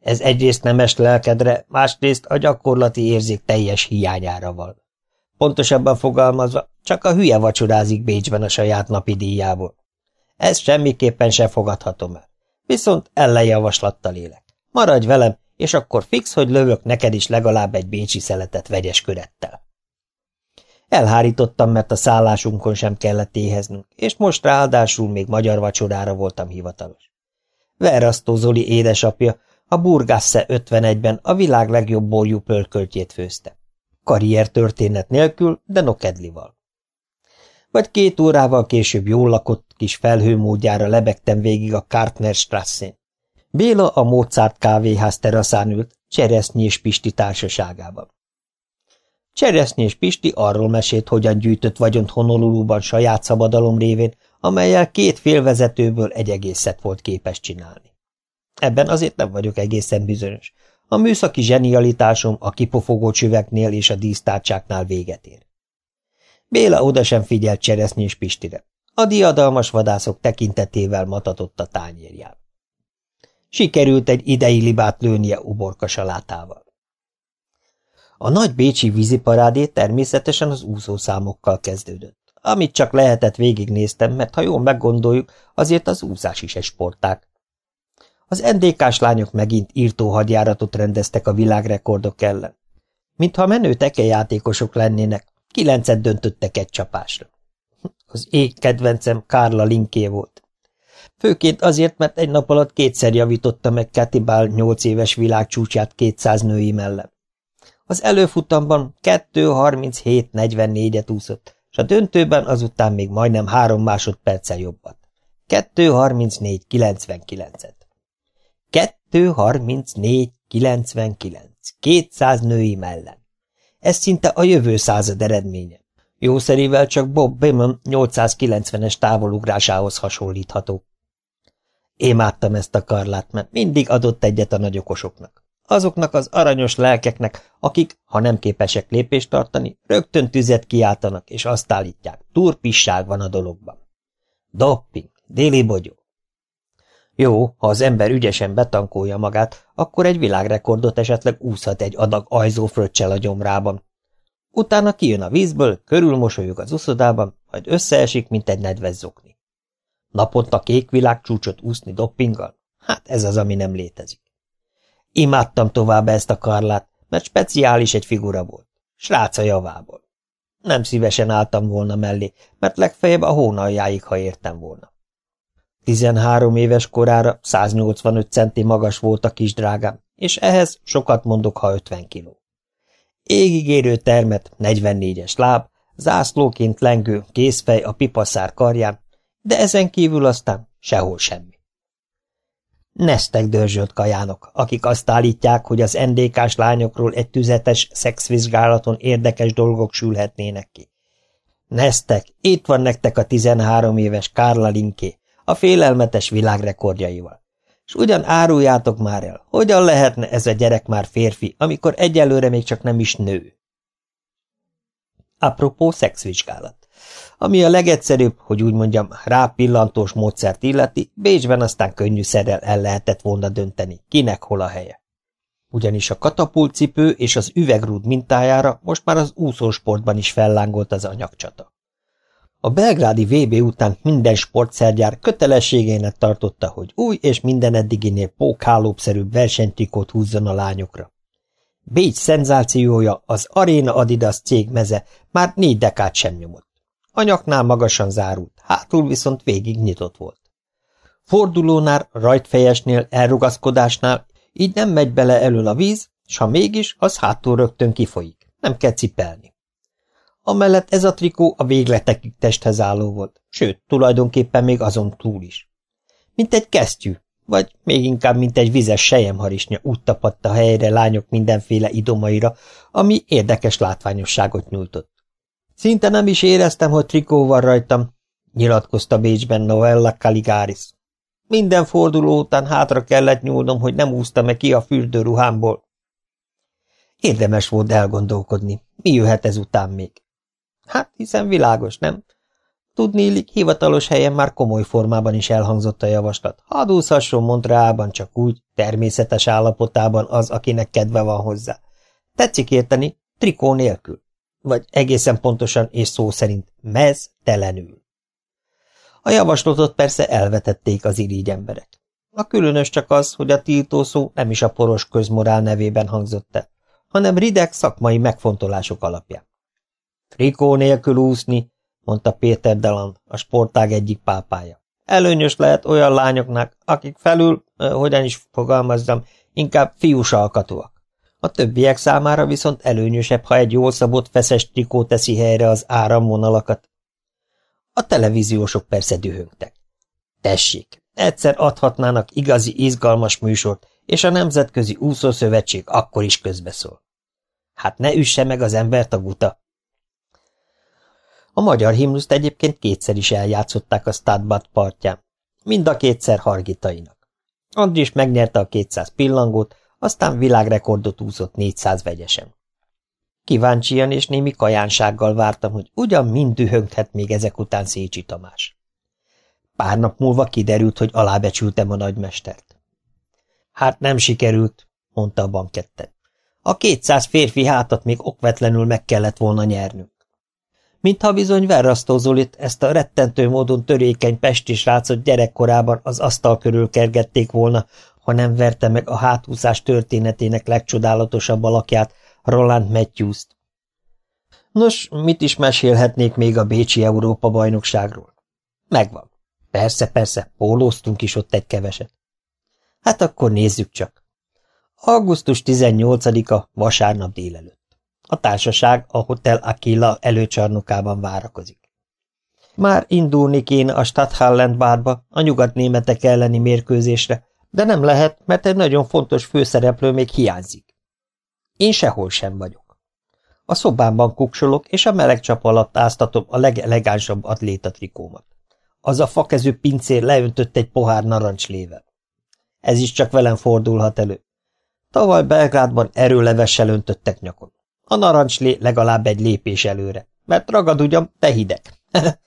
Ez egyrészt nemes lelkedre, másrészt a gyakorlati érzék teljes hiányára van. Pontosabban fogalmazva, csak a hülye vacsorázik Bécsben a saját napi díjából. Ezt semmiképpen sem fogadhatom el. Viszont ellenjavaslattal élek. Maradj velem, és akkor fix, hogy lövök neked is legalább egy bécsi szeletet vegyes körettel. Elhárítottam, mert a szállásunkon sem kellett éheznünk, és most ráadásul még magyar vacsorára voltam hivatalos. Verasztó Zoli édesapja a Burgasse 51-ben a világ legjobb borjú pölköltjét főzte. Karrier történet nélkül, de nokedlival. Vagy két órával később jól lakott kis felhőmódjára lebegtem végig a Kartnerstrasszén. Béla a Mozart kávéház teraszán ült, Cseresznyi és Pisti társaságában. Cseresznyi és Pisti arról mesélt, hogyan gyűjtött vagyont Honoluluban saját szabadalom révén, amelyel két félvezetőből egy egészet volt képes csinálni. Ebben azért nem vagyok egészen bizonyos. A műszaki zsenialitásom a kipofogó csüveknél és a dísztárcsáknál véget ér. Béla oda sem figyelt Cseresznyi és Pistire. A diadalmas vadászok tekintetével matatott a tányérján. Sikerült egy idei libát lőnie uborka salátával. A nagy bécsi víziparádé természetesen az úszószámokkal kezdődött. Amit csak lehetett végignéztem, mert ha jól meggondoljuk, azért az úszás is egy sporták. Az NDK-s lányok megint írtó hadjáratot rendeztek a világrekordok ellen. Mintha menő tekejátékosok lennének, kilencet döntöttek egy csapásra. Az ég kedvencem Kárla Linké volt. Főként azért, mert egy nap alatt kétszer javította meg Katibál nyolc éves világcsúcsát 200 női mellett. Az előfutamban 2.37.44-et úszott, és a döntőben azután még majdnem három másodperccel jobbat. 2.34.99-et. 2.34.99. 200 női mellen. Ez szinte a jövő század eredménye. Jószerivel csak Bob Beamon 890-es távolugrásához hasonlítható. Émádtam ezt a karlát, mert mindig adott egyet a nagyokosoknak. Azoknak az aranyos lelkeknek, akik, ha nem képesek lépést tartani, rögtön tüzet kiáltanak, és azt állítják, turpisság van a dologban. Dopping, déli bogyó. Jó, ha az ember ügyesen betankolja magát, akkor egy világrekordot esetleg úszhat egy adag ajzó fröccsel a gyomrában. Utána kijön a vízből, körülmosolyog az uszodában, majd összeesik, mint egy nedves zokni. Naponta kék világcsúcsot úszni doppinggal? Hát ez az, ami nem létezik. Imádtam tovább ezt a karlát, mert speciális egy figura volt. Srác a javából. Nem szívesen álltam volna mellé, mert legfeljebb a hónaljáig, ha értem volna. Tizenhárom éves korára 185 centi magas volt a kis drágám, és ehhez sokat mondok, ha 50 kiló. Égigérő termet, 44-es láb, zászlóként lengő kézfej a pipaszár karján, de ezen kívül aztán sehol semmi. Nesztek dörzsölt kajánok, akik azt állítják, hogy az NDK-s lányokról egy tüzetes szexvizsgálaton érdekes dolgok sülhetnének ki. Nesztek, itt van nektek a 13 éves Kárla Linké, a félelmetes világrekordjaival. És ugyan áruljátok már el, hogyan lehetne ez a gyerek már férfi, amikor egyelőre még csak nem is nő? Apropó szexvizsgálat. Ami a legegyszerűbb, hogy úgy mondjam, rápillantós módszert illeti, Bécsben aztán könnyű szerrel el lehetett volna dönteni, kinek hol a helye. Ugyanis a katapultcipő és az üvegrúd mintájára most már az úszósportban is fellángolt az anyagcsata. A belgrádi VB után minden sportszergyár kötelességének tartotta, hogy új és minden eddiginél pókhálóbszerűbb versenytrikót húzzon a lányokra. Bécs szenzációja, az Arena Adidas cég meze már négy dekát sem nyomott. A nyaknál magasan zárult, hátul viszont végig nyitott volt. Fordulónál, rajtfejesnél, elrugaszkodásnál így nem megy bele elől a víz, s ha mégis, az hátul rögtön kifolyik. Nem kell cipelni. Amellett ez a trikó a végletekig testhez álló volt, sőt, tulajdonképpen még azon túl is. Mint egy kesztyű, vagy még inkább, mint egy vizes sejemharisnya úgy tapadt a helyre lányok mindenféle idomaira, ami érdekes látványosságot nyújtott. Szinte nem is éreztem, hogy trikó van rajtam, nyilatkozta Bécsben Noella Caligaris. Minden forduló után hátra kellett nyúlnom, hogy nem úszta meg ki a fürdőruhámból. Érdemes volt elgondolkodni, mi jöhet ezután még. Hát, hiszen világos, nem? Tudnélik, hivatalos helyen már komoly formában is elhangzott a javaslat. Hadd úszhasson Montreában csak úgy, természetes állapotában az, akinek kedve van hozzá. Tetszik érteni, trikó nélkül. Vagy egészen pontosan és szó szerint mez telenül. A javaslatot persze elvetették az irigy emberek. A különös csak az, hogy a tiltó szó nem is a poros közmorál nevében hangzott el, hanem rideg szakmai megfontolások alapján. Trikó nélkül úszni, mondta Péter Deland, a sportág egyik pápája. Előnyös lehet olyan lányoknak, akik felül, hogyan is fogalmazzam, inkább fiús alkatúak. A többiek számára viszont előnyösebb, ha egy jól szabott feszes trikó teszi helyre az áramvonalakat. A televíziósok persze dühöngtek. Tessék, egyszer adhatnának igazi, izgalmas műsort, és a Nemzetközi Úszószövetség akkor is közbeszól. Hát ne üsse meg az embert a guta! A magyar himnuszt egyébként kétszer is eljátszották a Stadbad partján, mind a kétszer Hargitainak. Andris megnyerte a 200 pillangót, aztán világrekordot úszott 400 vegyesen. Kíváncsian és némi kajánsággal vártam, hogy ugyan mind dühönghet még ezek után Szécsi Tamás. Pár nap múlva kiderült, hogy alábecsültem a nagymestert. Hát nem sikerült, mondta a banketten. A kétszáz férfi hátat még okvetlenül meg kellett volna nyernünk. Mintha bizony Verrasztó Zolit, ezt a rettentő módon törékeny pesti srácot gyerekkorában az asztal körül kergették volna, ha nem verte meg a hátúszás történetének legcsodálatosabb alakját, Roland Matthews-t. Nos, mit is mesélhetnék még a Bécsi Európa-bajnokságról? Megvan. Persze, persze, pólóztunk is ott egy keveset. Hát akkor nézzük csak. Augusztus 18-a, vasárnap délelőtt. A társaság a Hotel Aquila előcsarnokában várakozik. Már indulni kéne a Stadthallen bárba, a nyugatnémetek elleni mérkőzésre, de nem lehet, mert egy nagyon fontos főszereplő még hiányzik. Én sehol sem vagyok. A szobámban kuksolok, és a meleg csap alatt áztatom a legelegánsabb atlétatrikómat. Az a fakező pincér leöntött egy pohár narancslével. Ez is csak velem fordulhat elő. Tavaly Belgrádban erőlevessel öntöttek nyakon. A narancslé legalább egy lépés előre, mert ragad ugyan, te hideg. [laughs]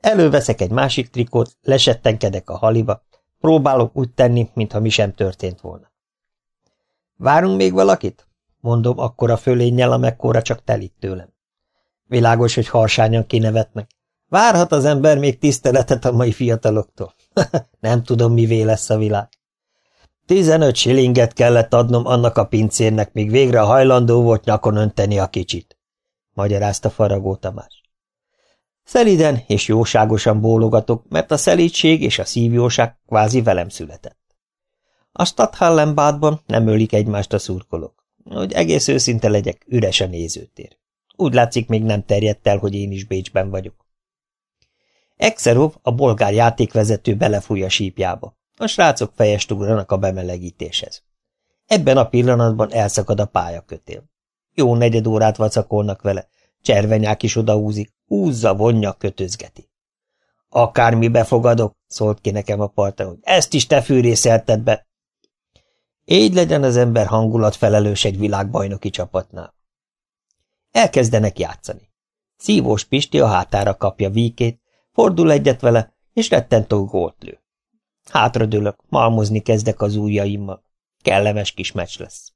Előveszek egy másik trikót, lesettenkedek a haliba, próbálok úgy tenni, mintha mi sem történt volna. Várunk még valakit? Mondom akkor a fölénnyel, amekkora csak telik tőlem. Világos, hogy harsányan kinevetnek. Várhat az ember még tiszteletet a mai fiataloktól. [laughs] Nem tudom, mivé lesz a világ. Tizenöt silinget kellett adnom annak a pincérnek, míg végre hajlandó volt nyakon önteni a kicsit, magyarázta Faragó Tamás. Szeliden és jóságosan bólogatok, mert a szelídség és a szívjóság kvázi velem született. A Stadthallenbádban nem ölik egymást a szurkolók. Hogy egész őszinte legyek, üres a nézőtér. Úgy látszik, még nem terjedt el, hogy én is Bécsben vagyok. Exerov, a bolgár játékvezető belefúj a sípjába. A srácok fejest ugranak a bemelegítéshez. Ebben a pillanatban elszakad a pályakötél. Jó negyed órát vacakolnak vele, cservenyák is odahúzik, húzza, vonja, kötözgeti. Akármi befogadok, szólt ki nekem a parton, hogy ezt is te fűrészelted be. Így legyen az ember hangulat felelős egy világbajnoki csapatnál. Elkezdenek játszani. Szívós Pisti a hátára kapja víkét, fordul egyet vele, és rettentő gólt lő. Hátradőlök, malmozni kezdek az ujjaimmal. Kellemes kis meccs lesz.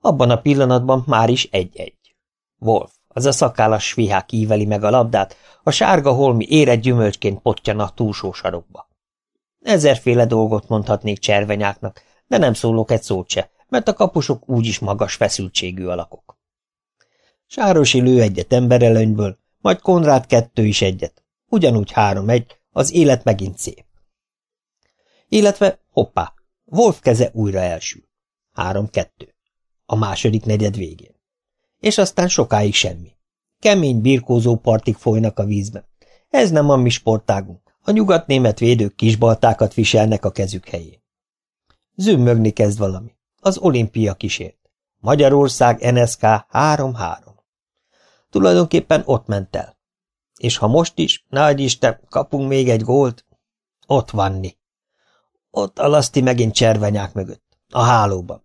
Abban a pillanatban már is egy-egy. Wolf, az a szakállas svihák íveli meg a labdát, a sárga holmi érett gyümölcsként pottyan a túlsó sarokba. Ezerféle dolgot mondhatnék cservenyáknak, de nem szólok egy szót se, mert a kapusok úgyis magas feszültségű alakok. Sárosi lő egyet emberelönyből, majd Konrád kettő is egyet. Ugyanúgy három-egy, az élet megint szép. Illetve, hoppá, Wolf keze újra elsül. Három-kettő. A második negyed végén. És aztán sokáig semmi. Kemény, birkózó partik folynak a vízben. Ez nem a mi sportágunk. A nyugatnémet védők kisbaltákat viselnek a kezük helyén. Zümmögni kezd valami. Az olimpia kísért. Magyarország NSK 3-3. Tulajdonképpen ott ment el. És ha most is, nagy Isten, kapunk még egy gólt, ott vanni. Ott alaszti megint cservenyák mögött, a hálóban.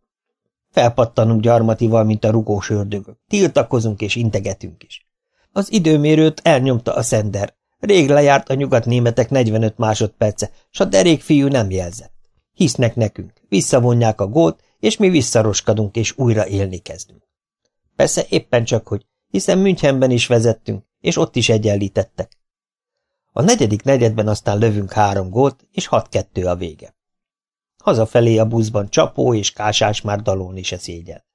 Felpattanunk gyarmatival, mint a rugós ördögök. Tiltakozunk és integetünk is. Az időmérőt elnyomta a szender. Rég lejárt a nyugat-németek 45 másodperce, s a derék fiú nem jelzett. Hisznek nekünk, visszavonják a gólt, és mi visszaroskadunk, és újra élni kezdünk. Persze éppen csak, hogy hiszen Münchenben is vezettünk, és ott is egyenlítettek. A negyedik negyedben aztán lövünk három gólt, és hat-kettő a vége. Hazafelé a buszban csapó és kásás már dalolni se szégyel.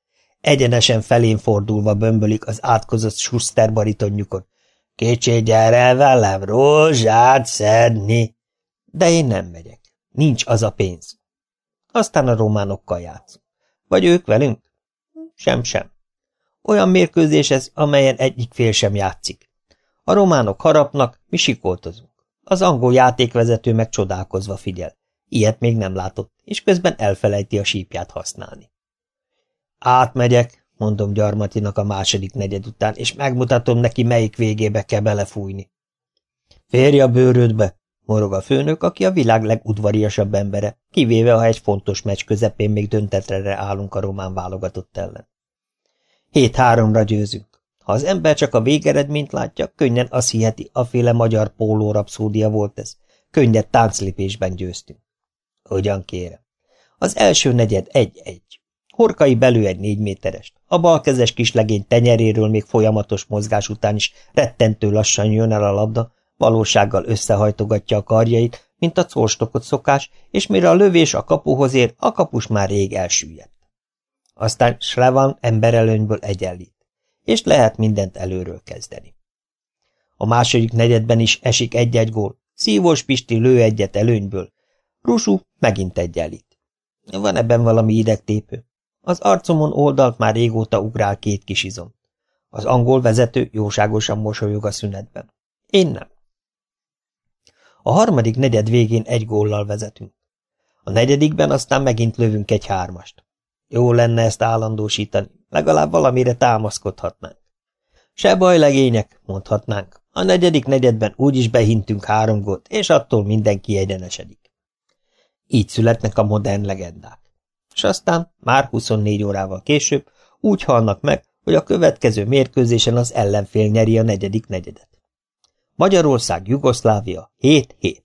Egyenesen felén fordulva bömbölik az átkozott Schuster baritonjukon. Kicsi, gyere velem rózsát szedni! De én nem megyek. Nincs az a pénz. Aztán a románokkal játszunk. Vagy ők velünk? Sem-sem. Olyan mérkőzés ez, amelyen egyik fél sem játszik. A románok harapnak, mi sikoltozunk. Az angol játékvezető meg csodálkozva figyel. Ilyet még nem látott, és közben elfelejti a sípját használni. Átmegyek, mondom gyarmatinak a második negyed után, és megmutatom neki, melyik végébe kell belefújni. Férj a bőrödbe, morog a főnök, aki a világ legudvariasabb embere, kivéve, ha egy fontos meccs közepén még döntetre állunk a román válogatott ellen. Hét háromra győzünk. Ha az ember csak a végeredményt látja, könnyen azt hiheti, féle magyar póló rapszódia volt ez. Könnyed tánclépésben győztünk. Hogyan kérem? Az első negyed egy-egy. Horkai belő egy négy méterest. A balkezes kislegény tenyeréről még folyamatos mozgás után is rettentő lassan jön el a labda, valósággal összehajtogatja a karjait, mint a colstokot szokás, és mire a lövés a kapuhoz ér, a kapus már rég elsüllyedt. Aztán Slevan emberelőnyből egyenlít, és lehet mindent előről kezdeni. A második negyedben is esik egy-egy gól, Szívós Pisti lő egyet előnyből, Rusu megint egyenlít. Van ebben valami idegtépő. Az arcomon oldalt már régóta ugrál két kis izom. Az angol vezető jóságosan mosolyog a szünetben. Én nem. A harmadik negyed végén egy góllal vezetünk. A negyedikben aztán megint lövünk egy hármast. Jó lenne ezt állandósítani, legalább valamire támaszkodhatnánk. Se baj, legények, mondhatnánk. A negyedik negyedben úgyis behintünk három gólt, és attól mindenki egyenesedik. Így születnek a modern legendák. És aztán, már 24 órával később, úgy halnak meg, hogy a következő mérkőzésen az ellenfél nyeri a negyedik negyedet. Magyarország, Jugoszlávia, 7-7.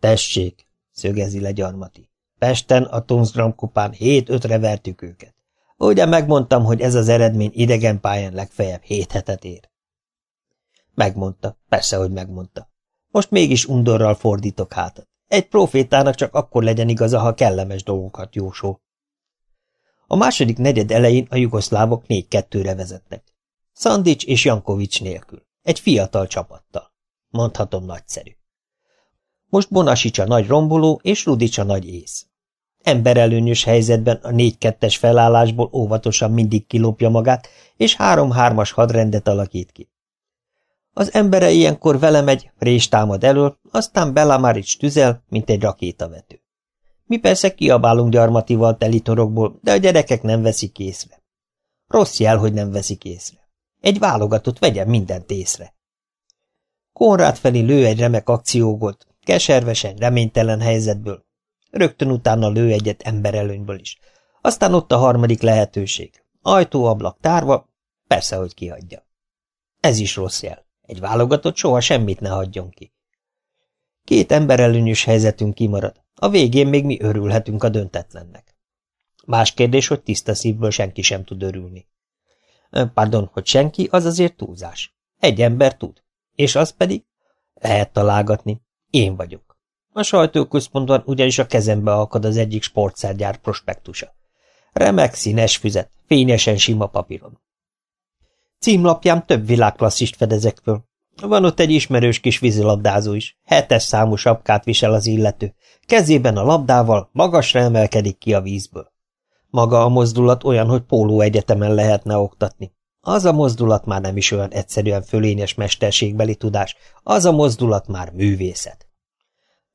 Tessék, szögezi le gyarmati. Pesten a Tonsgram kupán 7-5-re vertük őket. Ugye megmondtam, hogy ez az eredmény idegen pályán legfeljebb 7 hetet ér. Megmondta, persze, hogy megmondta. Most mégis undorral fordítok hátat. Egy profétának csak akkor legyen igaza, ha kellemes dolgokat jósol. A második negyed elején a jugoszlávok 4-2-re vezetnek. Szandics és Jankovics nélkül. Egy fiatal csapattal. Mondhatom nagyszerű. Most Bonasics a nagy romboló, és Rudics a nagy ész. Emberelőnyös helyzetben a négy-kettes felállásból óvatosan mindig kilopja magát, és három-hármas hadrendet alakít ki. Az embere ilyenkor vele megy, rés támad elől, aztán Belamarics tüzel, mint egy rakétavető. Mi persze kiabálunk gyarmatival teli torokból, de a gyerekek nem veszik észre. Rossz jel, hogy nem veszik észre. Egy válogatott vegyen mindent észre. Konrád felé lő egy remek akciógot, keservesen, reménytelen helyzetből. Rögtön utána lő egyet emberelőnyből is. Aztán ott a harmadik lehetőség. Ajtóablak tárva, persze, hogy kihagyja. Ez is rossz jel. Egy válogatott soha semmit ne hagyjon ki. Két emberelőnyös helyzetünk kimarad. A végén még mi örülhetünk a döntetlennek. Más kérdés, hogy tiszta szívből senki sem tud örülni. Pardon, hogy senki, az azért túlzás. Egy ember tud. És az pedig? Lehet találgatni. Én vagyok. A sajtóközpontban ugyanis a kezembe akad az egyik sportszergyár prospektusa. Remek színes füzet, fényesen sima papíron. Címlapján több világklasszist fedezek föl. Van ott egy ismerős kis vízilabdázó is, hetes számú sapkát visel az illető. Kezében a labdával magasra emelkedik ki a vízből. Maga a mozdulat olyan, hogy póló egyetemen lehetne oktatni. Az a mozdulat már nem is olyan egyszerűen fölényes mesterségbeli tudás, az a mozdulat már művészet.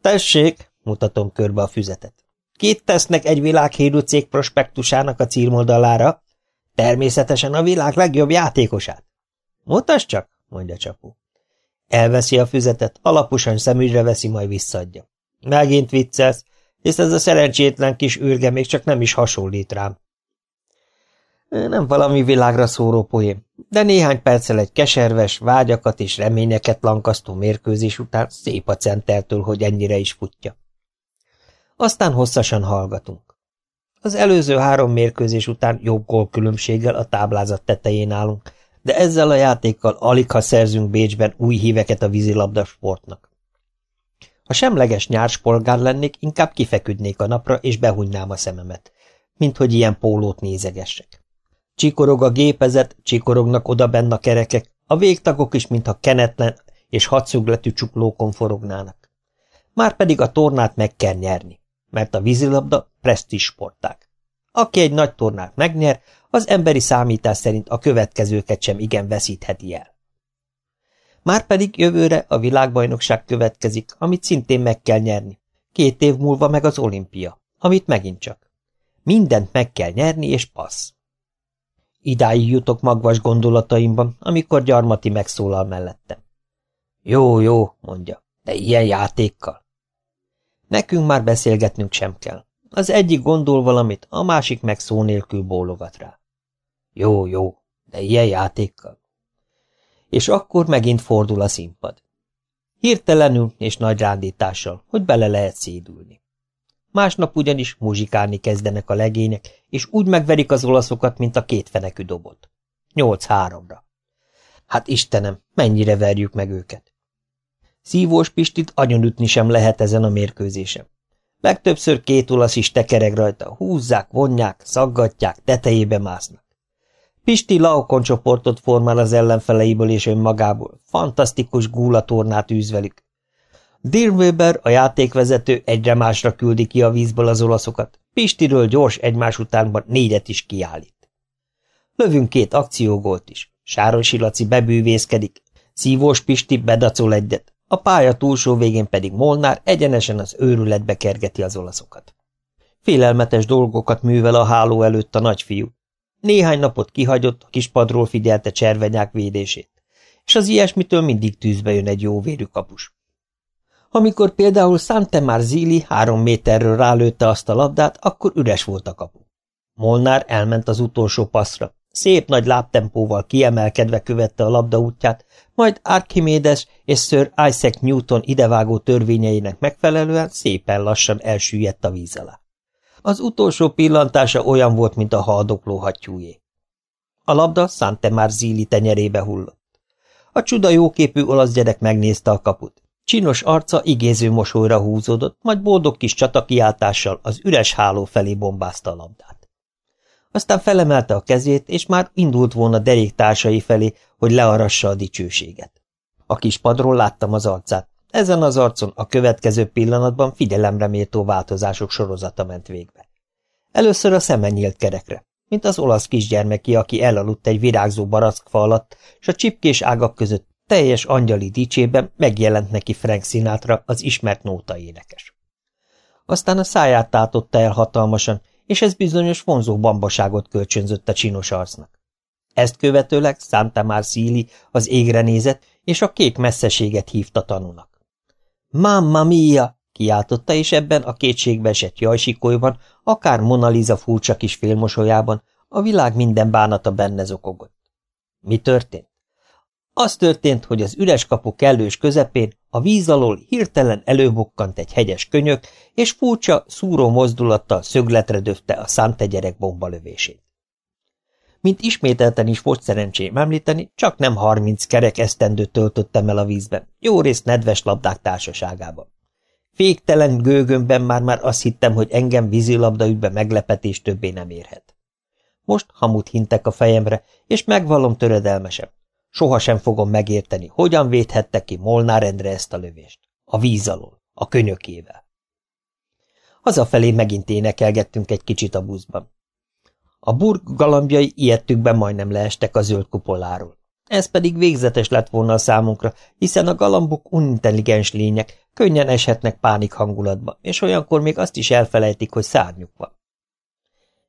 Tessék, mutatom körbe a füzetet. Két tesznek egy világhírű cég prospektusának a címoldalára, természetesen a világ legjobb játékosát. Mutasd csak, mondja Csapó. Elveszi a füzetet, alaposan szemügyre veszi, majd visszadja. Megint viccelsz, hisz ez a szerencsétlen kis űrge még csak nem is hasonlít rám. Nem valami világra szóró poém, de néhány perccel egy keserves, vágyakat és reményeket lankasztó mérkőzés után szép a centertől, hogy ennyire is futja. Aztán hosszasan hallgatunk. Az előző három mérkőzés után jobb gólkülönbséggel a táblázat tetején állunk, de ezzel a játékkal alig ha szerzünk Bécsben új híveket a vízilabda sportnak. Ha semleges nyárspolgár lennék, inkább kifeküdnék a napra, és behunynám a szememet, mint hogy ilyen pólót nézegessek. Csikorog a gépezet, csikorognak oda benne a kerekek, a végtagok is, mintha kenetlen és hadszögletű csuklókon forognának. Márpedig a tornát meg kell nyerni, mert a vízilabda presztis sporták. Aki egy nagy tornát megnyer, az emberi számítás szerint a következőket sem igen veszítheti el. Márpedig jövőre a világbajnokság következik, amit szintén meg kell nyerni. Két év múlva meg az olimpia, amit megint csak. Mindent meg kell nyerni, és passz. Idáig jutok magvas gondolataimban, amikor gyarmati megszólal mellettem. Jó, jó, mondja, de ilyen játékkal. Nekünk már beszélgetnünk sem kell. Az egyik gondol valamit, a másik meg szó nélkül bólogat rá. Jó, jó, de ilyen játékkal. És akkor megint fordul a színpad. Hirtelenül és nagy rándítással, hogy bele lehet szédülni. Másnap ugyanis muzsikálni kezdenek a legények, és úgy megverik az olaszokat, mint a két fenekű dobot. Nyolc háromra. Hát Istenem, mennyire verjük meg őket. Szívós Pistit agyonütni sem lehet ezen a mérkőzésen. Legtöbbször két olasz is tekereg rajta, húzzák, vonják, szaggatják, tetejébe másznak. Pisti Laokon csoportot formál az ellenfeleiből és önmagából, fantasztikus gúlatornát űz velük. Dirnweber, a játékvezető egyre másra küldi ki a vízből az olaszokat, Pistiről gyors egymás utánban négyet is kiállít. Lövünk két akciógolt is, Sárosi Laci bebűvészkedik, Szívós Pisti bedacol egyet, a pálya túlsó végén pedig Molnár egyenesen az őrületbe kergeti az olaszokat. Félelmetes dolgokat művel a háló előtt a nagyfiú. Néhány napot kihagyott, a kispadról figyelte cservenyák védését, és az ilyesmitől mindig tűzbe jön egy jóvérű kapus. Amikor például Santemar Zili három méterről rálőtte azt a labdát, akkor üres volt a kapu. Molnár elment az utolsó passzra, szép nagy lábtempóval kiemelkedve követte a labda útját, majd Archimedes és Sir Isaac Newton idevágó törvényeinek megfelelően szépen lassan elsüllyedt a víz alá. Az utolsó pillantása olyan volt, mint a haldokló hattyújé. A labda Santemar Zili tenyerébe hullott. A csuda jóképű olasz gyerek megnézte a kaput. Csinos arca igéző mosolyra húzódott, majd boldog kis csatakiáltással az üres háló felé bombázta a labdát. Aztán felemelte a kezét, és már indult volna derék társai felé, hogy learassa a dicsőséget. A kis padról láttam az arcát. Ezen az arcon a következő pillanatban figyelemre méltó változások sorozata ment végbe. Először a szeme nyílt kerekre, mint az olasz kisgyermeki, aki elaludt egy virágzó barackfa alatt, s a csipkés ágak között teljes angyali dicsében megjelent neki Frank Sinatra, az ismert nóta énekes. Aztán a száját tátotta el hatalmasan, és ez bizonyos vonzó bambaságot kölcsönzött a csinos arcnak. Ezt követőleg Santa Marsili az égre nézett, és a kék messzeséget hívta tanúnak. Mamma mia! kiáltotta, és ebben a kétségbe esett jajsikolyban, akár Mona Lisa furcsa kis félmosolyában, a világ minden bánata benne zokogott. Mi történt? Az történt, hogy az üres kapu kellős közepén a víz alól hirtelen előbukkant egy hegyes könyök, és furcsa, szúró mozdulattal szögletre döfte a szánte gyerek bombalövését. Mint ismételten is volt szerencsém említeni, csak nem harminc kerek esztendőt töltöttem el a vízben, jó részt nedves labdák társaságában. Féktelen gőgömben már-már azt hittem, hogy engem vízilabda ügybe meglepetés többé nem érhet. Most hamut hintek a fejemre, és megvallom töredelmesem. Sohasem fogom megérteni, hogyan védhette ki Molnár Endre ezt a lövést. A víz alól, a könyökével. Hazafelé megint énekelgettünk egy kicsit a buszban. A burg galambjai ilyettükben majdnem leestek a zöld kupoláról. Ez pedig végzetes lett volna a számunkra, hiszen a galambok unintelligens lények, könnyen eshetnek pánik hangulatba, és olyankor még azt is elfelejtik, hogy szárnyuk van.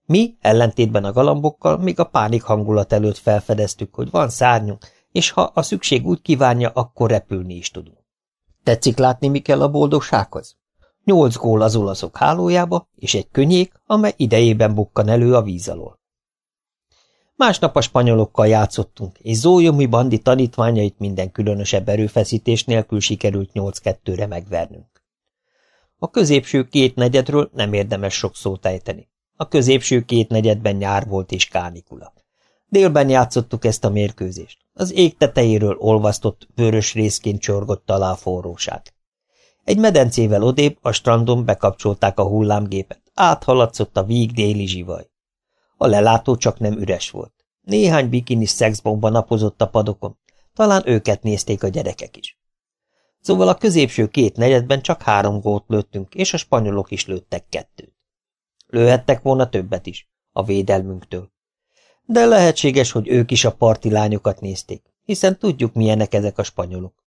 Mi, ellentétben a galambokkal, még a pánik hangulat előtt felfedeztük, hogy van szárnyunk, és ha a szükség úgy kívánja, akkor repülni is tudunk. Tetszik látni, mi kell a boldogsághoz? Nyolc gól az olaszok hálójába, és egy könnyék, amely idejében bukkan elő a víz alól. Másnap a spanyolokkal játszottunk, és Zójomi bandi tanítványait minden különösebb erőfeszítés nélkül sikerült 8-2-re megvernünk. A középső két negyedről nem érdemes sok szót ejteni. A középső két negyedben nyár volt és kánikula. Délben játszottuk ezt a mérkőzést. Az ég tetejéről olvasztott, vörös részként csorgott alá a forróság. Egy medencével odébb a strandon bekapcsolták a hullámgépet, áthaladszott a víg déli zsivaj. A lelátó csak nem üres volt. Néhány bikinis szexbomba napozott a padokon, talán őket nézték a gyerekek is. Szóval a középső két negyedben csak három gólt lőttünk, és a spanyolok is lőttek kettőt. Lőhettek volna többet is, a védelmünktől. De lehetséges, hogy ők is a parti lányokat nézték, hiszen tudjuk, milyenek ezek a spanyolok.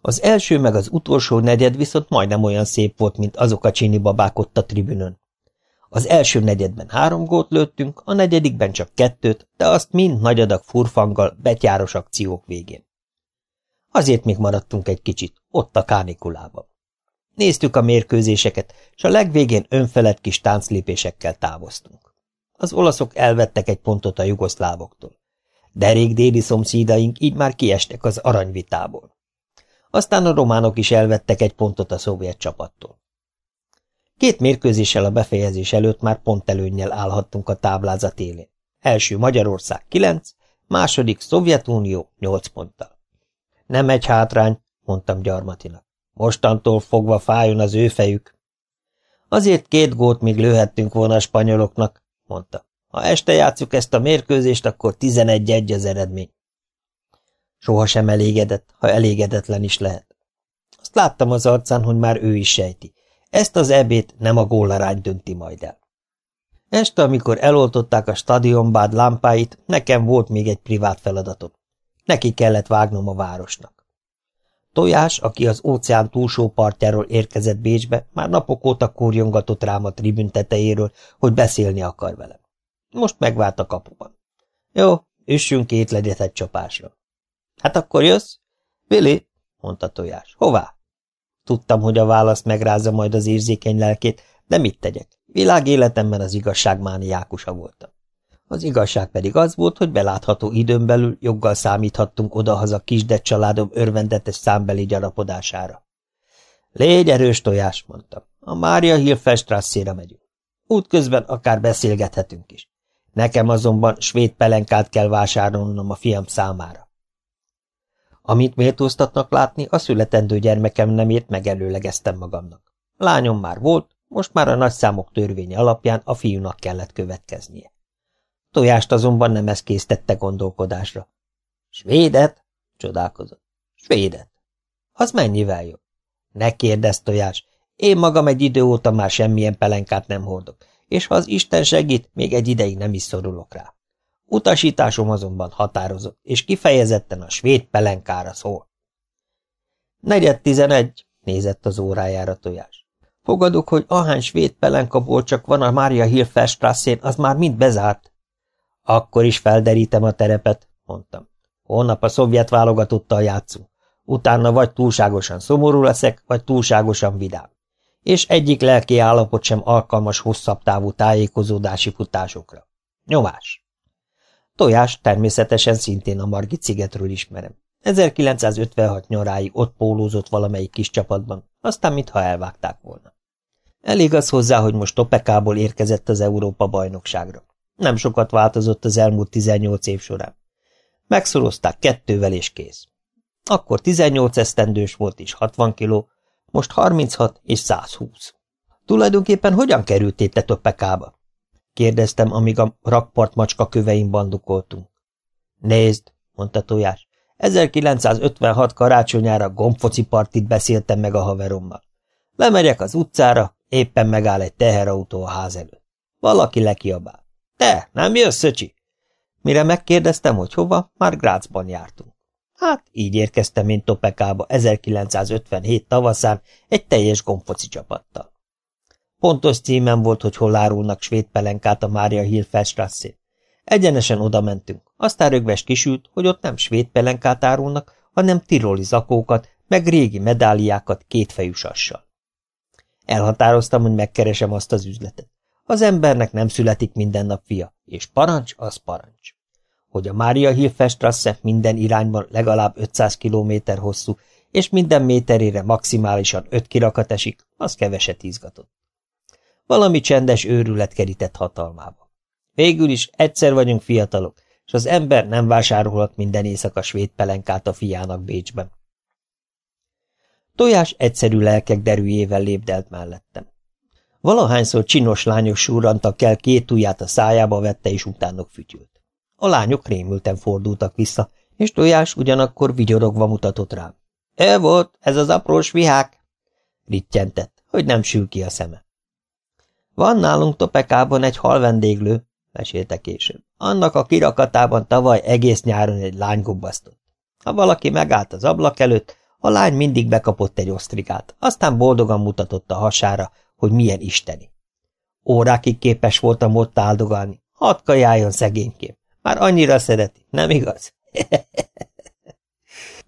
Az első meg az utolsó negyed viszont majdnem olyan szép volt, mint azok a csini babák ott a tribünön. Az első negyedben három gót lőttünk, a negyedikben csak kettőt, de azt mind nagy adag furfanggal, betyáros akciók végén. Azért még maradtunk egy kicsit, ott a kánikulában. Néztük a mérkőzéseket, és a legvégén önfelett kis tánclépésekkel távoztunk. Az olaszok elvettek egy pontot a jugoszlávoktól. Derék déli szomszédaink így már kiestek az aranyvitából. Aztán a románok is elvettek egy pontot a szovjet csapattól. Két mérkőzéssel a befejezés előtt már pontelőnnyel állhattunk a táblázat élén. Első Magyarország 9, második Szovjetunió 8 ponttal. Nem egy hátrány, mondtam Gyarmatinak. Mostantól fogva fájjon az ő fejük. Azért két gót még lőhettünk volna a spanyoloknak, mondta. Ha este játszuk ezt a mérkőzést, akkor 11-1 az eredmény. Soha sem elégedett, ha elégedetlen is lehet. Azt láttam az arcán, hogy már ő is sejti. Ezt az ebét nem a gólarány dönti majd el. Este, amikor eloltották a stadionbád lámpáit, nekem volt még egy privát feladatom. Neki kellett vágnom a városnak. Tojás, aki az óceán túlsó partjáról érkezett Bécsbe, már napok óta kurjongatott rám a tribün tetejéről, hogy beszélni akar velem. Most megvárt a kapuban. Jó, üssünk két legyet egy csapásra. Hát akkor jössz? Vili, mondta Tojás. Hová? Tudtam, hogy a válasz megrázza majd az érzékeny lelkét, de mit tegyek? Világéletemben az igazság mániákusa voltam. Az igazság pedig az volt, hogy belátható időn belül joggal számíthattunk odahaza kisdet családom örvendetes számbeli gyarapodására. Légy erős tojás, mondtam. A Mária Hilfelstrasszére megyünk. Útközben akár beszélgethetünk is. Nekem azonban svéd pelenkát kell vásárolnom a fiam számára. Amit méltóztatnak látni, a születendő gyermekem nem ért megelőlegeztem magamnak. Lányom már volt, most már a nagyszámok törvénye alapján a fiúnak kellett következnie. Tojást azonban nem ez késztette gondolkodásra. Svédet? csodálkozott. Svédet. Az mennyivel jobb? Ne kérdezz, Tojás. Én magam egy idő óta már semmilyen pelenkát nem hordok, és ha az Isten segít, még egy ideig nem is szorulok rá. Utasításom azonban határozott, és kifejezetten a svéd pelenkára szól. Negyed tizenegy, nézett az órájára tojás. Fogadok, hogy ahány svéd pelenkaból csak van a Mária Hilferstrasszén, az már mind bezárt. Akkor is felderítem a terepet, mondtam. Holnap a szovjet válogatottal játszunk. Utána vagy túlságosan szomorú leszek, vagy túlságosan vidám. És egyik lelki állapot sem alkalmas hosszabb távú tájékozódási futásokra. Nyomás! Tojás természetesen szintén a Margit szigetről ismerem. 1956 nyaráig ott pólózott valamelyik kis csapatban, aztán mintha elvágták volna. Elég az hozzá, hogy most Topekából érkezett az Európa bajnokságra. Nem sokat változott az elmúlt 18 év során. Megszorozták kettővel és kész. Akkor 18 esztendős volt és 60 kiló, most 36 és 120. Tulajdonképpen hogyan kerültél te Topekába? kérdeztem, amíg a rakpart macska kövein bandukoltunk. Nézd, mondta Tojás, 1956 karácsonyára gombfoci partit beszéltem meg a haverommal. Lemegyek az utcára, éppen megáll egy teherautó a ház előtt. Valaki lekiabál. Te, nem jössz, szöcsi? Mire megkérdeztem, hogy hova, már Grácsban jártunk. Hát, így érkeztem én Topekába 1957 tavaszán egy teljes gomfoci csapattal. Pontos címem volt, hogy hol árulnak svéd pelenkát a Mária Hilfelstrasszén. Egyenesen oda mentünk, aztán rögves kisült, hogy ott nem svéd pelenkát árulnak, hanem tiroli zakókat, meg régi medáliákat kétfejű sassal. Elhatároztam, hogy megkeresem azt az üzletet. Az embernek nem születik minden nap fia, és parancs az parancs. Hogy a Mária Hilfestrasse minden irányban legalább 500 kilométer hosszú, és minden méterére maximálisan 5 kirakat esik, az keveset izgatott. Valami csendes őrület kerített hatalmába. Végül is egyszer vagyunk fiatalok, és az ember nem vásárolhat minden éjszaka svéd pelenkát a fiának Bécsben. Tojás egyszerű lelkek derűjével lépdelt mellettem. Valahányszor csinos lányok súrantak el, két ujját a szájába vette, és utánok fütyült. A lányok rémülten fordultak vissza, és Tojás ugyanakkor vigyorogva mutatott rám. – E volt, ez az aprós vihák! – rittyentett, hogy nem sül ki a szeme. – Van nálunk Topekában egy hal vendéglő, mesélte később. Annak a kirakatában tavaly egész nyáron egy lány gubbasztott. Ha valaki megállt az ablak előtt, a lány mindig bekapott egy osztrigát, aztán boldogan mutatott a hasára, hogy milyen isteni. Órákig képes voltam ott áldogálni, hadd kajáljon szegénykém, már annyira szereti, nem igaz? [laughs]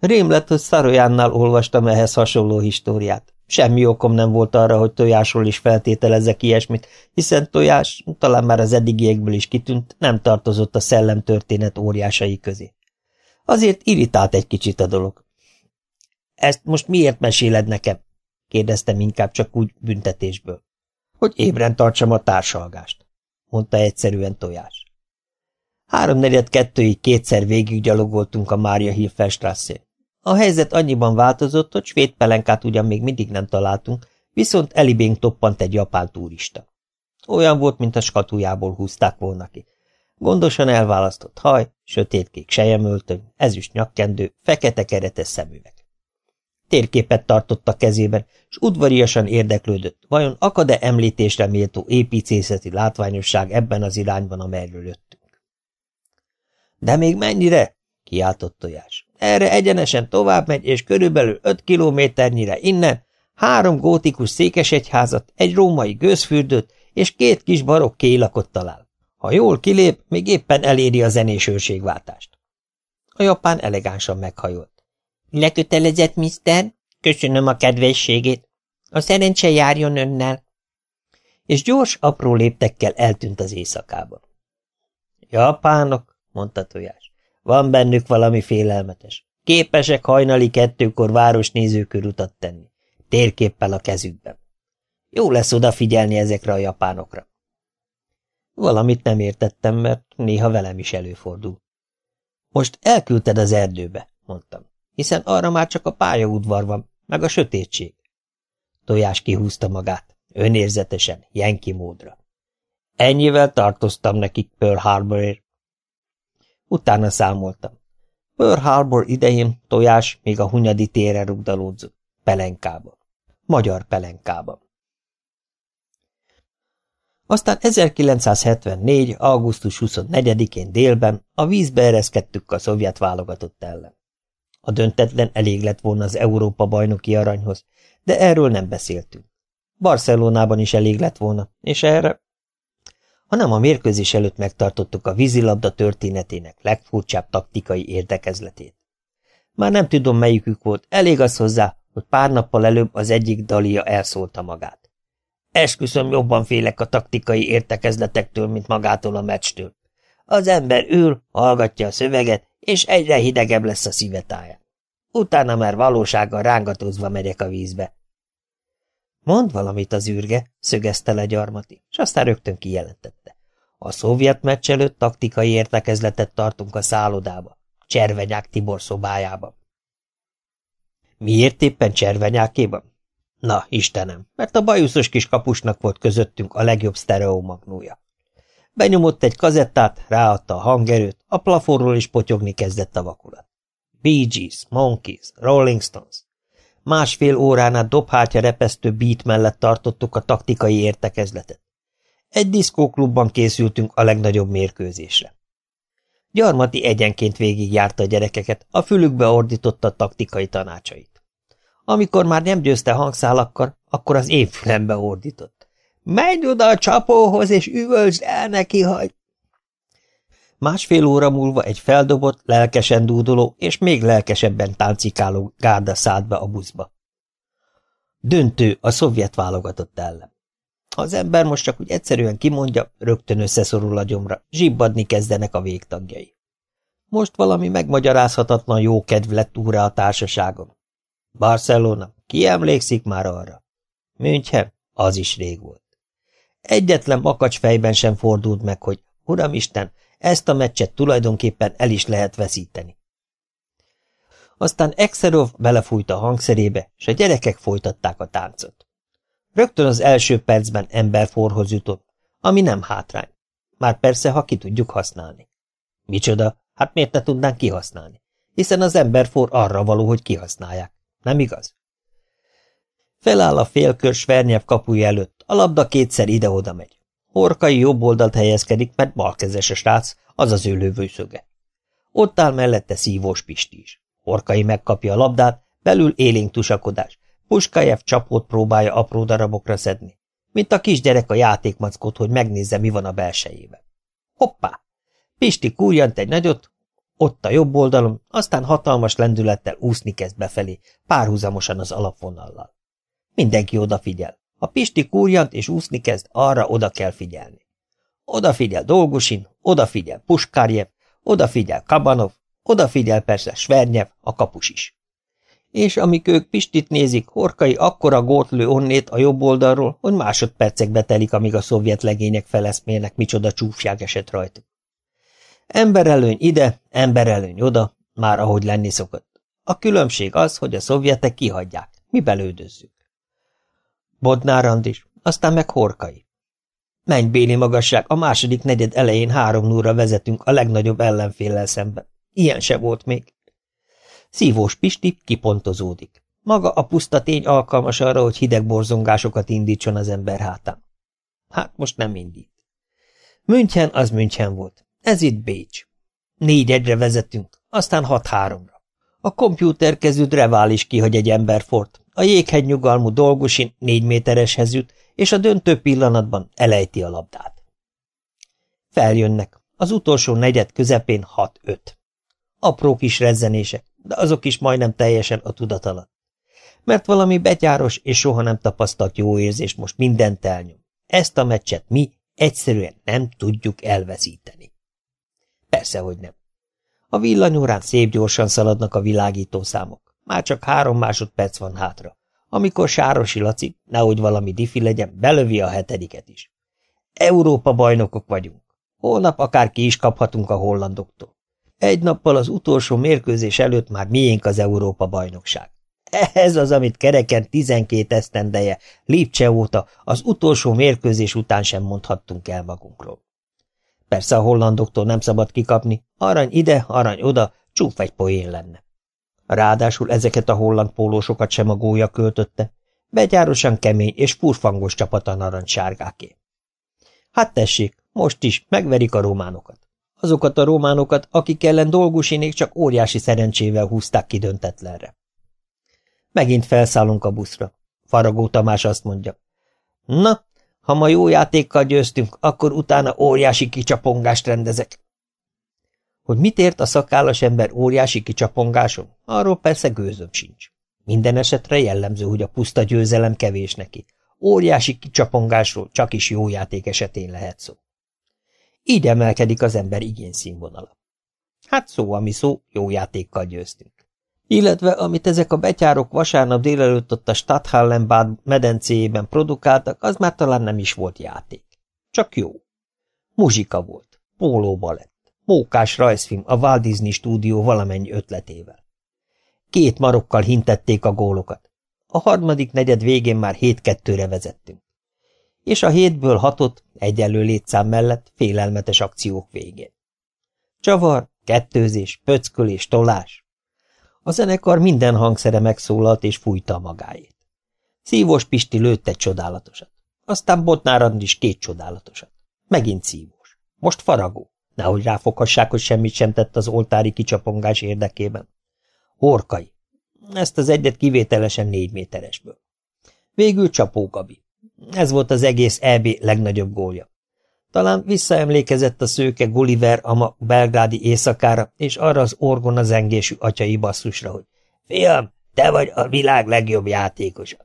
Rém lett, hogy Szarojánnál olvastam ehhez hasonló históriát. Semmi okom nem volt arra, hogy tojásról is feltételezek ilyesmit, hiszen tojás, talán már az eddigiekből is kitűnt, nem tartozott a szellemtörténet óriásai közé. Azért irritált egy kicsit a dolog. Ezt most miért meséled nekem? Kérdeztem inkább csak úgy büntetésből. Hogy ébren tartsam a társalgást, mondta egyszerűen tojás. Háromnegyed kettőig kétszer végiggyalogoltunk a Mária Hilfelstrasszén. A helyzet annyiban változott, hogy svéd pelenkát ugyan még mindig nem találtunk, viszont elibénk toppant egy japán turista. Olyan volt, mint a skatujából húzták volna ki. Gondosan elválasztott haj, sötétkék sejemöltöny, ezüst nyakkendő, fekete keretes szemüveg. Térképet tartott a kezében, és udvariasan érdeklődött, vajon akad-e említésre méltó építészeti látványosság ebben az irányban, amelyről jöttünk. De még mennyire? kiáltott tojás. Erre egyenesen tovább megy, és körülbelül öt kilométernyire innen három gótikus székesegyházat, egy római gőzfürdőt és két kis barokk kélakot talál. Ha jól kilép, még éppen eléri a zenés. A japán elegánsan meghajolt. Lekötelezett, mister? Köszönöm a kedvességét. A szerencse járjon önnel. És gyors, apró léptekkel eltűnt az éjszakában. Japánok, mondta Tojás. Van bennük valami félelmetes. Képesek hajnali kettőkor városnézőkörutat tenni. Térképpel a kezükben. Jó lesz odafigyelni ezekre a japánokra. Valamit nem értettem, mert néha velem is előfordul. Most elküldted az erdőbe, mondtam, hiszen arra már csak a pályaudvar van, meg a sötétség. Tojás kihúzta magát, önérzetesen, jenki módra. Ennyivel tartoztam nekik Pearl Harborért. Utána számoltam. Pearl Harbor idején tojás még a Hunyadi térre rugdalódzott. Pelenkába. Magyar pelenkába. Aztán 1974. augusztus 24-én délben a vízbe ereszkedtük a szovjet válogatott ellen. A döntetlen elég lett volna az Európa bajnoki aranyhoz, de erről nem beszéltünk. Barcelonában is elég lett volna, és erre hanem a mérkőzés előtt megtartottuk a vízilabda történetének legfurcsább taktikai érdekezletét. Már nem tudom, melyikük volt, elég az hozzá, hogy pár nappal előbb az egyik dalia elszólta magát. Esküszöm, jobban félek a taktikai értekezletektől, mint magától a meccstől. Az ember ül, hallgatja a szöveget, és egyre hidegebb lesz a szívetája. Utána már valósággal rángatózva megyek a vízbe. Mond valamit az űrge, szögezte le gyarmati, és aztán rögtön kijelentette. A szovjet meccs előtt taktikai értekezletet tartunk a szállodába, Cservenyák Tibor szobájában. Miért éppen Cservenyákéban? Na, Istenem, mert a bajuszos kis kapusnak volt közöttünk a legjobb sztereomagnója. Benyomott egy kazettát, ráadta a hangerőt, a plafonról is potyogni kezdett a vakulat. Bee Gees, Monkeys, Rolling Stones, Másfél órán át dobhátja repesztő beat mellett tartottuk a taktikai értekezletet. Egy diszkóklubban készültünk a legnagyobb mérkőzésre. Gyarmati egyenként végigjárta a gyerekeket, a fülükbe ordította a taktikai tanácsait. Amikor már nem győzte hangszálakkal, akkor az én fülembe ordított. Menj oda a csapóhoz, és üvöltsd el neki, hogy... Másfél óra múlva egy feldobott, lelkesen dúdoló és még lelkesebben táncikáló gárda szállt be a buszba. Döntő a szovjet válogatott ellen. Az ember most csak úgy egyszerűen kimondja, rögtön összeszorul a gyomra, zsibbadni kezdenek a végtagjai. Most valami megmagyarázhatatlan jó kedv lett úrra a társaságon. Barcelona, ki emlékszik már arra? München, az is rég volt. Egyetlen makacs fejben sem fordult meg, hogy Uramisten, ezt a meccset tulajdonképpen el is lehet veszíteni. Aztán Exerov belefújt a hangszerébe, és a gyerekek folytatták a táncot. Rögtön az első percben emberforhoz jutott, ami nem hátrány. Már persze, ha ki tudjuk használni. Micsoda? Hát miért ne tudnánk kihasználni? Hiszen az emberfor arra való, hogy kihasználják. Nem igaz? Feláll a félkör Svernyev kapuja előtt, a labda kétszer ide-oda megy. Horkai jobb oldalt helyezkedik, mert balkezes a srác, az az ő lövőszöge. Ott áll mellette szívós Pisti is. Horkai megkapja a labdát, belül élénk tusakodás. Puskajev csapót próbálja apró darabokra szedni, mint a kisgyerek a játékmackot, hogy megnézze, mi van a belsejében. Hoppá! Pisti kúrjant egy nagyot, ott a jobb oldalon, aztán hatalmas lendülettel úszni kezd befelé, párhuzamosan az alapvonallal. Mindenki odafigyel. Ha Pisti kúrjant és úszni kezd, arra oda kell figyelni. Odafigyel Dolgusin, odafigyel Puskárjev, odafigyel Kabanov, odafigyel persze Svernyev, a kapus is. És amik ők Pistit nézik, Horkai akkora gót lő onnét a jobb oldalról, hogy másodpercekbe telik, amíg a szovjet legények feleszmélnek, micsoda csúfság esett rajtuk. Emberelőny ide, emberelőny oda, már ahogy lenni szokott. A különbség az, hogy a szovjetek kihagyják, mi belődözzük. Bodnár is, aztán meg Horkai. Menj, Béli magasság, a második negyed elején három núra vezetünk a legnagyobb ellenféllel szemben. Ilyen se volt még. Szívós Pisti kipontozódik. Maga a puszta tény alkalmas arra, hogy hideg borzongásokat indítson az ember hátán. Hát most nem indít. München az München volt. Ez itt Bécs. Négy egyre vezetünk, aztán hat háromra. A kompjúter kezű revális kihagy egy emberfort, a jéghegy nyugalmú dolgosin négy métereshez jut, és a döntő pillanatban elejti a labdát. Feljönnek, az utolsó negyed közepén hat-öt. Apró kis rezzenések, de azok is majdnem teljesen a tudat alatt. Mert valami betyáros és soha nem tapasztalt jó érzés most mindent elnyom. Ezt a meccset mi egyszerűen nem tudjuk elveszíteni. Persze, hogy nem. A villanyórán szép gyorsan szaladnak a világító számok. Már csak három másodperc van hátra. Amikor Sárosi Laci, nehogy valami difi legyen, belövi a hetediket is. Európa bajnokok vagyunk. Holnap akár ki is kaphatunk a hollandoktól. Egy nappal az utolsó mérkőzés előtt már miénk az Európa bajnokság. Ez az, amit kereken tizenkét esztendeje, Lipcse óta, az utolsó mérkőzés után sem mondhattunk el magunkról. Persze a hollandoktól nem szabad kikapni, arany ide, arany oda, csúf egy poén lenne. Ráadásul ezeket a holland pólósokat sem a gólya költötte, begyárosan kemény és furfangos csapat a narancssárgáké. Hát tessék, most is megverik a románokat. Azokat a románokat, akik ellen dolgusinék csak óriási szerencsével húzták ki döntetlenre. Megint felszállunk a buszra. Faragó Tamás azt mondja. Na, ha ma jó játékkal győztünk, akkor utána óriási kicsapongást rendezek. Hogy mit ért a szakállas ember óriási kicsapongáson, arról persze gőzöm sincs. Minden esetre jellemző, hogy a puszta győzelem kevés neki. Óriási kicsapongásról csak is jó játék esetén lehet szó. Így emelkedik az ember igény színvonala. Hát szó, ami szó, jó játékkal győztünk. Illetve, amit ezek a betyárok vasárnap délelőtt ott a Stadthallenbad medencéjében produkáltak, az már talán nem is volt játék. Csak jó. Muzsika volt, pólóba lett, mókás rajzfilm a Walt Disney stúdió valamennyi ötletével. Két marokkal hintették a gólokat. A harmadik negyed végén már 7-2-re vezettünk. És a hétből hatot, egyenlő létszám mellett félelmetes akciók végén. Csavar, kettőzés, pöckölés, tolás, a zenekar minden hangszere megszólalt és fújta a magáét. Szívós Pisti lőtt egy csodálatosat. Aztán Botnár is két csodálatosat. Megint szívós. Most faragó. Nehogy ráfoghassák, hogy semmit sem tett az oltári kicsapongás érdekében. Orkai. Ezt az egyet kivételesen négy méteresből. Végül Csapó Gabi. Ez volt az egész EB legnagyobb gólja. Talán visszaemlékezett a szőke Gulliver a ma belgrádi éjszakára, és arra az orgona zengésű atyai basszusra, hogy Fiam, te vagy a világ legjobb játékosa.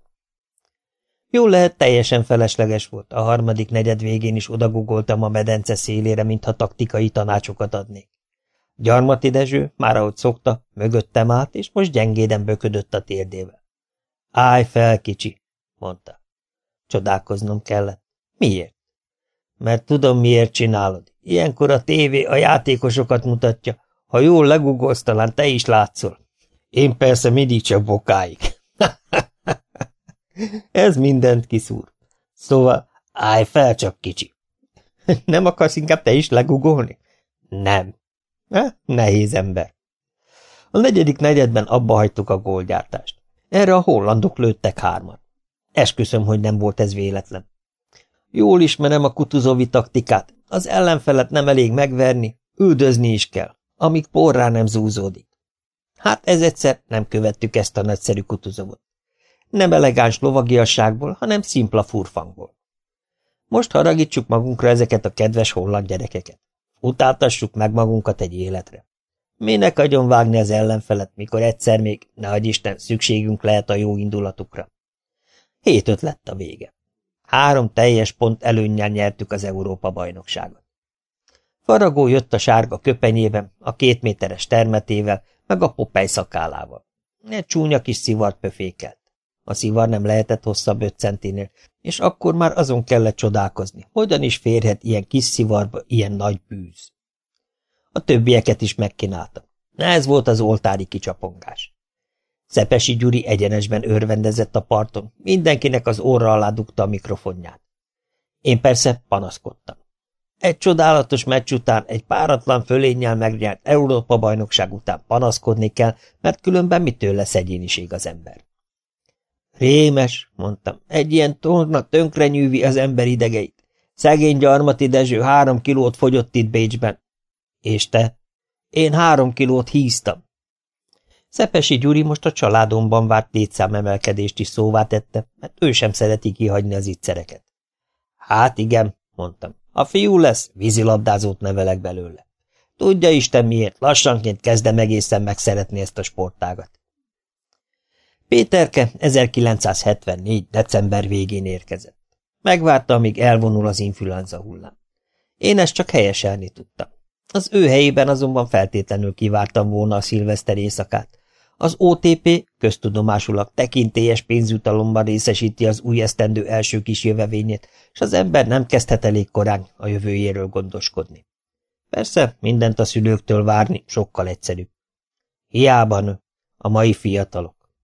Jól lehet, teljesen felesleges volt. A harmadik negyed végén is odagugoltam a medence szélére, mintha taktikai tanácsokat adnék. Gyarmati Dezső, már ahogy szokta, mögöttem át, és most gyengéden böködött a térdével. Állj fel, kicsi, mondta. Csodálkoznom kellett. Miért? Mert tudom, miért csinálod. Ilyenkor a tévé a játékosokat mutatja. Ha jól legugolsz, talán te is látszol. Én persze mindig csak bokáig. [laughs] Ez mindent kiszúr. Szóval állj fel csak, kicsi. [laughs] Nem akarsz inkább te is legugolni? Nem. Ha? Nehéz ember. A negyedik negyedben abba hagytuk a gólgyártást. Erre a hollandok lőttek hármat. Esküszöm, hogy nem volt ez véletlen. Jól ismerem a kutuzovi taktikát. Az ellenfelet nem elég megverni, üldözni is kell, amíg porrá nem zúzódik. Hát ez egyszer nem követtük ezt a nagyszerű kutuzovot. Nem elegáns lovagiasságból, hanem szimpla furfangból. Most haragítsuk magunkra ezeket a kedves holland gyerekeket. Utáltassuk meg magunkat egy életre. Minek agyon vágni az ellenfelet, mikor egyszer még, ne Isten, szükségünk lehet a jó indulatukra. Hét öt lett a vége. Három teljes pont előnnyel nyertük az Európa-bajnokságot. Faragó jött a sárga köpenyében, a két méteres termetével, meg a popej szakálával. Egy csúnya kis szivart pöfékelt. A szivar nem lehetett hosszabb öt centinél, és akkor már azon kellett csodálkozni, hogyan is férhet ilyen kis szivarba ilyen nagy bűz. A többieket is megkínálta. Ez volt az oltári kicsapongás. Szepesi Gyuri egyenesben örvendezett a parton, mindenkinek az orra alá dugta a mikrofonját. Én persze panaszkodtam. Egy csodálatos meccs után, egy páratlan fölénnyel megnyert Európa-bajnokság után panaszkodni kell, mert különben mitől lesz egyéniség az ember. Rémes, mondtam, egy ilyen torna tönkre nyűvi az ember idegeit. Szegény gyarmati Dezső három kilót fogyott itt Bécsben. És te? Én három kilót híztam. Szepesi Gyuri most a családomban várt létszámemelkedést is szóvá tette, mert ő sem szereti kihagyni az ittszereket. Hát igen, mondtam, a fiú lesz, vízilabdázót nevelek belőle. Tudja Isten miért, lassanként kezdem egészen megszeretni ezt a sportágat. Péterke 1974. december végén érkezett. Megvárta, amíg elvonul az influenza hullám. Én ezt csak helyeselni tudtam. Az ő helyében azonban feltétlenül kivártam volna a szilveszter éjszakát, az OTP köztudomásulag tekintélyes pénzjutalomban részesíti az új esztendő első kis jövevényét, és az ember nem kezdhet elég korán a jövőjéről gondoskodni. Persze, mindent a szülőktől várni sokkal egyszerűbb. Hiába nő, a mai fiatalok.